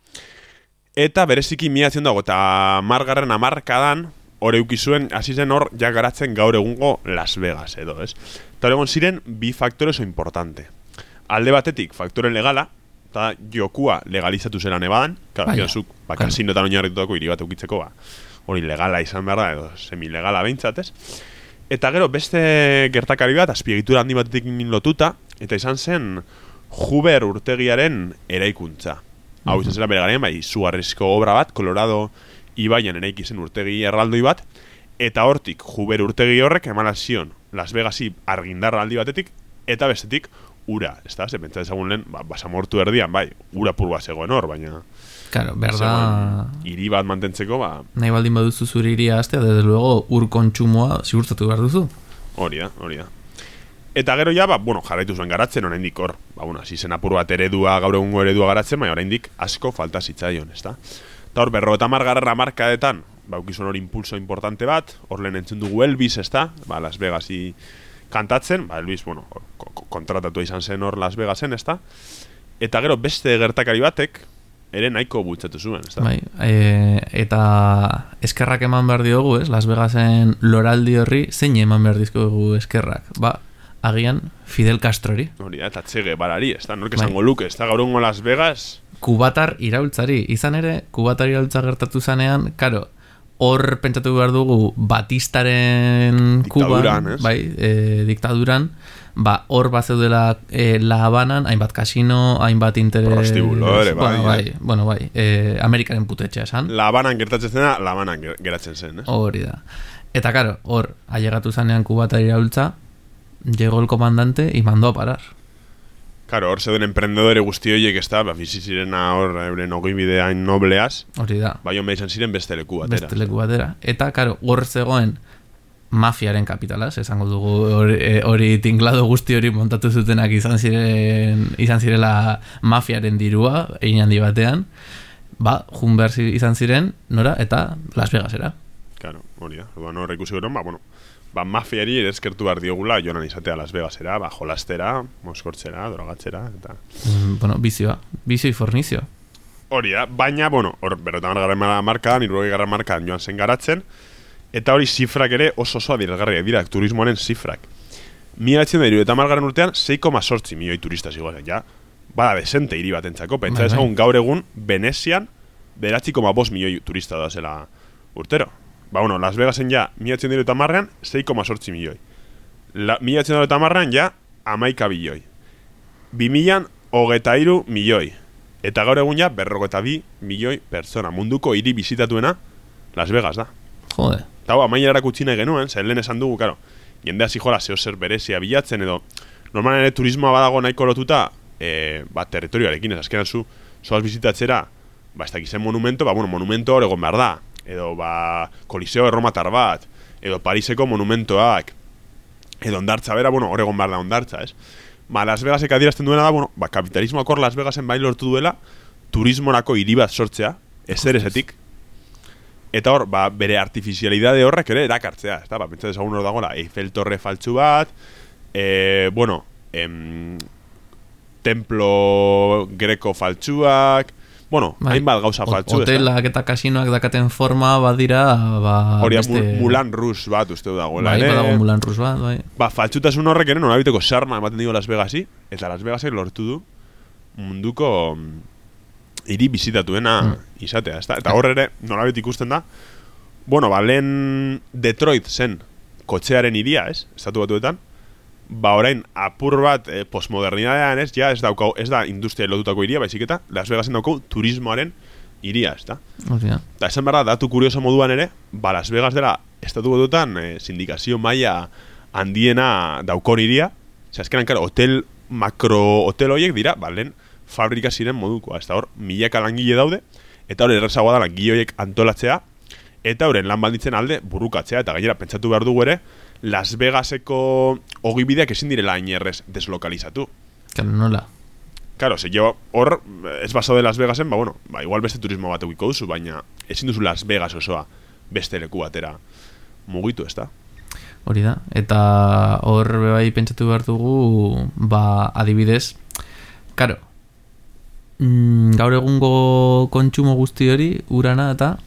Eta bereziki miatzen dago, eta margarren amarkadan, hor eukizuen, hasi zen hor, ja garatzen gaur egungo Las Vegas, edo, ez? Eta egon ziren, bi faktore oso importante. Alde batetik, faktore legala, eta jokua legalizatu zela nebadan, claro, Baina, jozuk, ba, kasinotan oinarritutako hiri bat eukitzeko, ba, hori legala izan behar da, edo semilegala behintzat, ez? Eta gero beste gertakari bat azpiegitura handi batetik lotuta eta izan zen Huber urtegiaren eraikuntza. Hau izan zela bere garaian bai izugarrizko obra bat Colorado ibaian eraiki zen urtegi erraldoi bat eta hortik Huber urtegi horrek emana zion Las Vegasi argindarra aldi batetik eta bestetik ura, ez da? Ze pentsa dezagun lehen, ba, basamortu erdian, bai, ura purba zegoen hor, baina Claro, berda, hiri bat mantentzeko, ba, nahi baldin baduzu zure iria astea, desde luego ur kontsumoa sigurtatu behar duzu. Hori da, hori da. Eta gero ja, ba, bueno, jarraitu zuen garatzen, oraindik hor. Ba, bueno, hasi zen apur bat eredua, gaur egungo eredua garatzen, baina oraindik asko falta zitzaion, ezta? Eta hor, berro eta margarra markadetan, ba, ukizun hor impulso importante bat, hor lehen entzun dugu Elvis, ezta? Ba, Las Vegasi kantatzen, ba, Elvis, bueno, hor, ko- ko- kontratatu izan zen hor Las Vegasen, ezta? Eta gero beste gertakari batek, ere nahiko bultzatu zuen, ezta? Bai, e, eta eskerrak eman behar diogu, ez? Las Vegasen loraldi horri zein eman behar dizkogu eskerrak. Ba, agian Fidel Castrori. Hori da, eta txege barari, ezta? Nork Bai. esango luke, ezta? Gaur egungo Las Vegas, Kubatar iraultzari. Izan ere, kubatar iraultza gertatu zanean, karo, hor pentsatu behar dugu Batistaren Kuban, ez? bai, e, diktaduran, ba, hor bat zeudela e, La Habanan, hainbat kasino, hainbat interes... Prostíbulo ere, bai, bueno, bai, eh. bueno, bai, e, Amerikaren putetxea esan. Labanan gertatzen zena, labanan ger- geratzen zen, eh? Hori da. Eta, karo, hor, ailegatu zanean kubata iraultza, llegó el comandante y mandó a parar. Karo, hor zeuden emprendedore guzti horiek ez da, ba, bizi zirena hor, euren ogoi bideain nobleaz, Hori da. bai hon izan ziren beste leku batera. beste leku batera. Eta, karo, hor zegoen mafiaren kapitalaz, esango dugu hori, hori tinglado guzti hori montatu zutenak izan ziren izan zirela mafiaren dirua, egin handi batean, ba, jun behar izan ziren, nora, eta Las Vegasera. Karo, hori da. Orduan hor ikusi gero, ba, bueno, ba, mafiari ere eskertu behar diogula, joan izatea Las Vegasera, ba, jolastera, moskortzera, drogatzera, eta... Mm, bueno, bizioa, bizio y fornizio. Hori da, baina, bueno, hor, berrotan garren markaan, irurogei garren markaan joan zen garatzen, eta hori zifrak ere oso oso adierazgarriak dira, turismoaren zifrak. Mila etzen da eta margarren urtean 6,sortzi milioi turista zigoen, ja, bada desente hiri batentzako, pentsa Bai, bai. ezagun gaur egun Venezian beratzi koma bost milioi turista da zela urtero. Ba, bueno, Las Vegasen ja, mila etzen eta marrean, 6,sortzi milioi. La, mila etzen eta marrean ja, amaika bilioi. Bi milan, hogeta iru milioi. Eta gaur egun ja, berrogeta bi milioi pertsona. Munduko hiri bizitatuena, Las Vegas da. Jode. Eta hau, amaiera kutsi nahi genuen, zer lehen esan dugu, karo, jendea zijola zeo zer berezia bilatzen edo, normalan ere turismoa badago nahiko lotuta, e, ba, territorioarekin, ez azkenan zu, zoaz bizitatzera, ba, ez dakizen monumento, ba, bueno, monumento hor egon behar da, edo, ba, koliseo erromatar bat, edo Pariseko monumentoak, edo ondartza bera, bueno, hor egon behar da ondartza, ez? Ba, Las Vegasek adierazten duena da, bueno, ba, kapitalismoak hor Las Vegasen bain lortu duela, turismonako hiri bat sortzea, ezer ezetik, Eta hor, ba, bere artifizialidade horrek ere erakartzea, ez da? Ba, pentsa dezagun hor dagoela, Eiffel Torre faltsu bat, e, bueno, em, templo greko faltsuak, bueno, Bai. hainbat gauza da? Hotelak eta kasinoak dakaten forma badira, ba, Hori, beste... Mulan Rus bat uste dagoela, Bai, ere. badago Mulan Rus bat, bai. Ba, faltsutasun horrek ere nolabiteko sarna ematen dio Las Vegasi, eta Las Vegasek lortu du munduko mm, hiri bizitatuena izatea, ezta? Eta hor ere, nolabit ikusten da, bueno, ba, lehen Detroit zen kotxearen hiria, ez? Estatu batuetan, ba, orain apur bat eh, postmodernidadean, ez? Ja, ez, daukau, ez da industria lotutako hiria, baizik eta Las Vegasen daukau turismoaren hiria, ez da? Hori da. Eta esan behar da, datu kurioso moduan ere, ba, Las Vegas dela estatu batuetan eh, sindikazio maila handiena daukon iria, azkenan, karo, hotel, makro hotel horiek dira, ba, lehen fabrika ziren modukoa, ez da hor, milaka langile daude, eta hor errazagoa da langile horiek antolatzea, eta horren lan balditzen alde burukatzea, eta gainera pentsatu behar dugu ere, Las Vegaseko ogibideak ezin direla inerrez deslokalizatu. Claro, nola. Claro, se lleva hor ez baso de Las Vegasen, ba bueno, ba igual beste turismo bat edukiko duzu, baina ezin duzu Las Vegas osoa beste leku batera mugitu, ezta? Hori da. Eta hor bai pentsatu behar dugu, ba, adibidez, karo, mm, gaur egungo kontsumo guzti hori, urana eta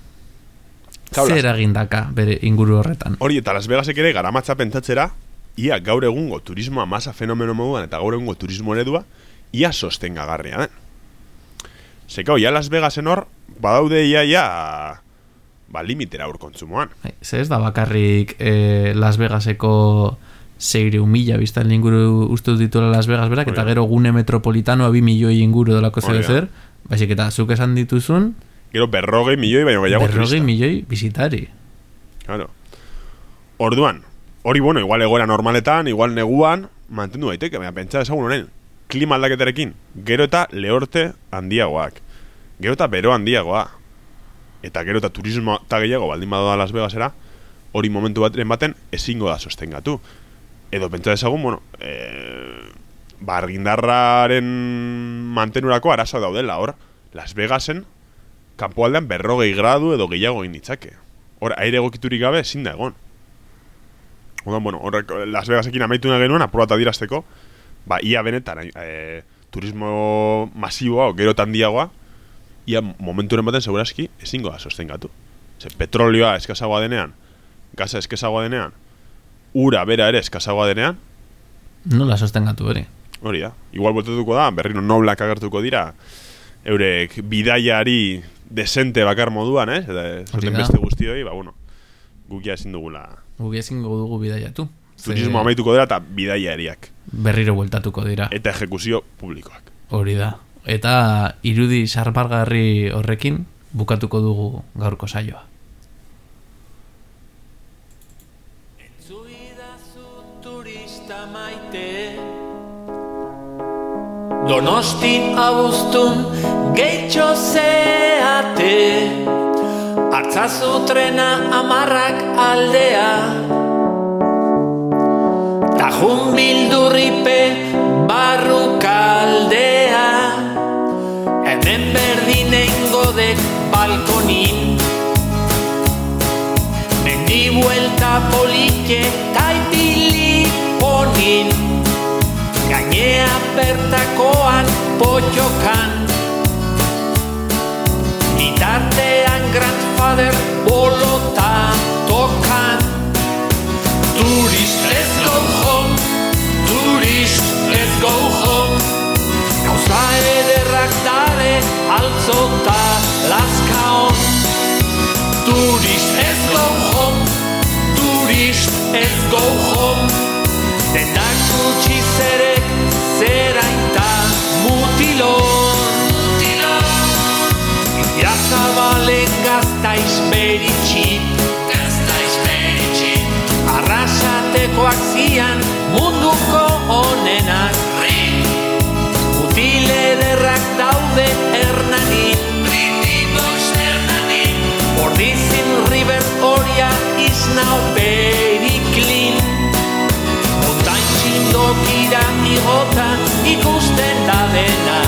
zer agindaka bere inguru horretan. Hori eta Las Vegasek ere garamatza pentsatzera ia gaur egungo turismoa masa fenomeno moduan eta gaur egungo turismo eredua ia sostengagarria den. Sekao, ia Las Vegasen hor badaude ia ia ba limitera ur kontsumoan. Bai, Ze ez da bakarrik eh, Las Vegaseko zeire mila biztan inguru uste dut dituela Las Vegas berak, eta gero gune metropolitanoa bi milioi inguru dolako zer zer, baizik eta zuk esan dituzun, Gero berrogei milioi baino gehiago berrogei milioi bizitari. Claro. Orduan, hori bueno, igual egoera normaletan, igual neguan, mantendu daiteke, baina pentsa ezagun orain, klima aldaketarekin, gero eta lehorte handiagoak, gero eta bero handiagoa, eta gero eta turismo eta gehiago baldin badoa Las Vegasera, hori momentu baten baten ezingo da sostengatu. Edo pentsa ezagun, bueno, e, ba, argindarraren mantenurako arazo daudela, hor, Las Vegasen, kanpoaldean berrogei gradu edo gehiago egin ditzake. Hor, aire egokiturik gabe ezin da egon. Orduan, bueno, horrek Las Vegasekin amaitu nahi genuen, apur bat adirazteko, ba, ia benetan, e, turismo masiboa, o gero eta handiagoa, ia momenturen baten seguraski ezingo da sostengatu. Ze petrolioa eskazagoa denean, gaza eskazagoa denean, ura bera ere eskazagoa denean, Nola sostengatu hori? hori da. Igual voltatuko da, berriro noblak agertuko dira, eurek bidaiari desente bakar moduan, eh? Eta beste guztioi, ba, bueno, guk ja ezin dugula. Guk ezingo dugu bidaiatu. Turismo amaituko dira eta bidaiariak. Berriro bueltatuko dira. Eta ejekuzio publikoak. Hori da. Eta irudi sarbargarri horrekin bukatuko dugu gaurko saioa. Turista maite Donostin abuztun gehitxo zeate Artzazu trena amarrak aldea. Tajun bildurripe barrukaldea Hemen berdinen godek balkonin. Mendi buelta polike taipili honin Gainea bertakoan potxokan Bitartean grandfather bolota tokan. Tourist, let's go home. Tourist, let's go home. Gauza ederrak dare altzota laskaon Tourist, let's go home. Tourist, let's go home. Denak gutxi zerek zerainta Iazabalen gaztaiz beritxit Gaztaiz beritxit Arrasatekoak zian munduko onenak. Mutile ederrak daude hernanin Primitos hernanin Ordizin riber horia iznau periklin Montain txindokira igota ikusten da dena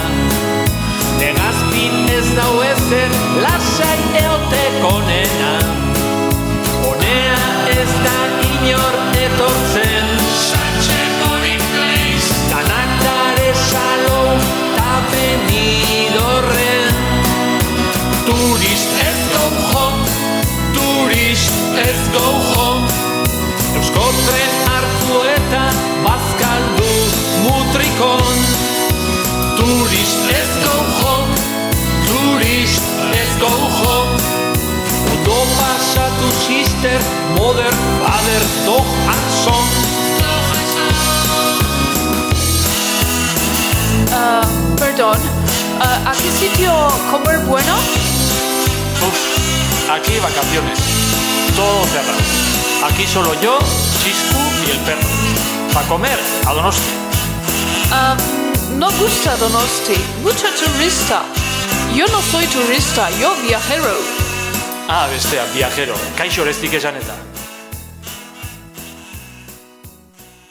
Negazpin ez dau ezer lasai eoteko nena Honea ez da inor etortzen. Such a boring place Danak dare salo ta benidorren Tourist ez go home Tourist ez go home Eusko tren hartu eta bazkaldu mutrikon. Tourist, let's go home Let's go home sister, mother, father, dog and son Ah, perdón, Ah, ¿a qué sitio comer bueno? Uf, aquí vacaciones. Todo cerrado. Aquí solo yo, Chiscu y el perro. Para comer, a Donosti. Ah, no gusta Donosti, mucho turista. Yo no soy turista, yo viajero. Ah, bestea, viajero. Kaixo oreztik esan eta.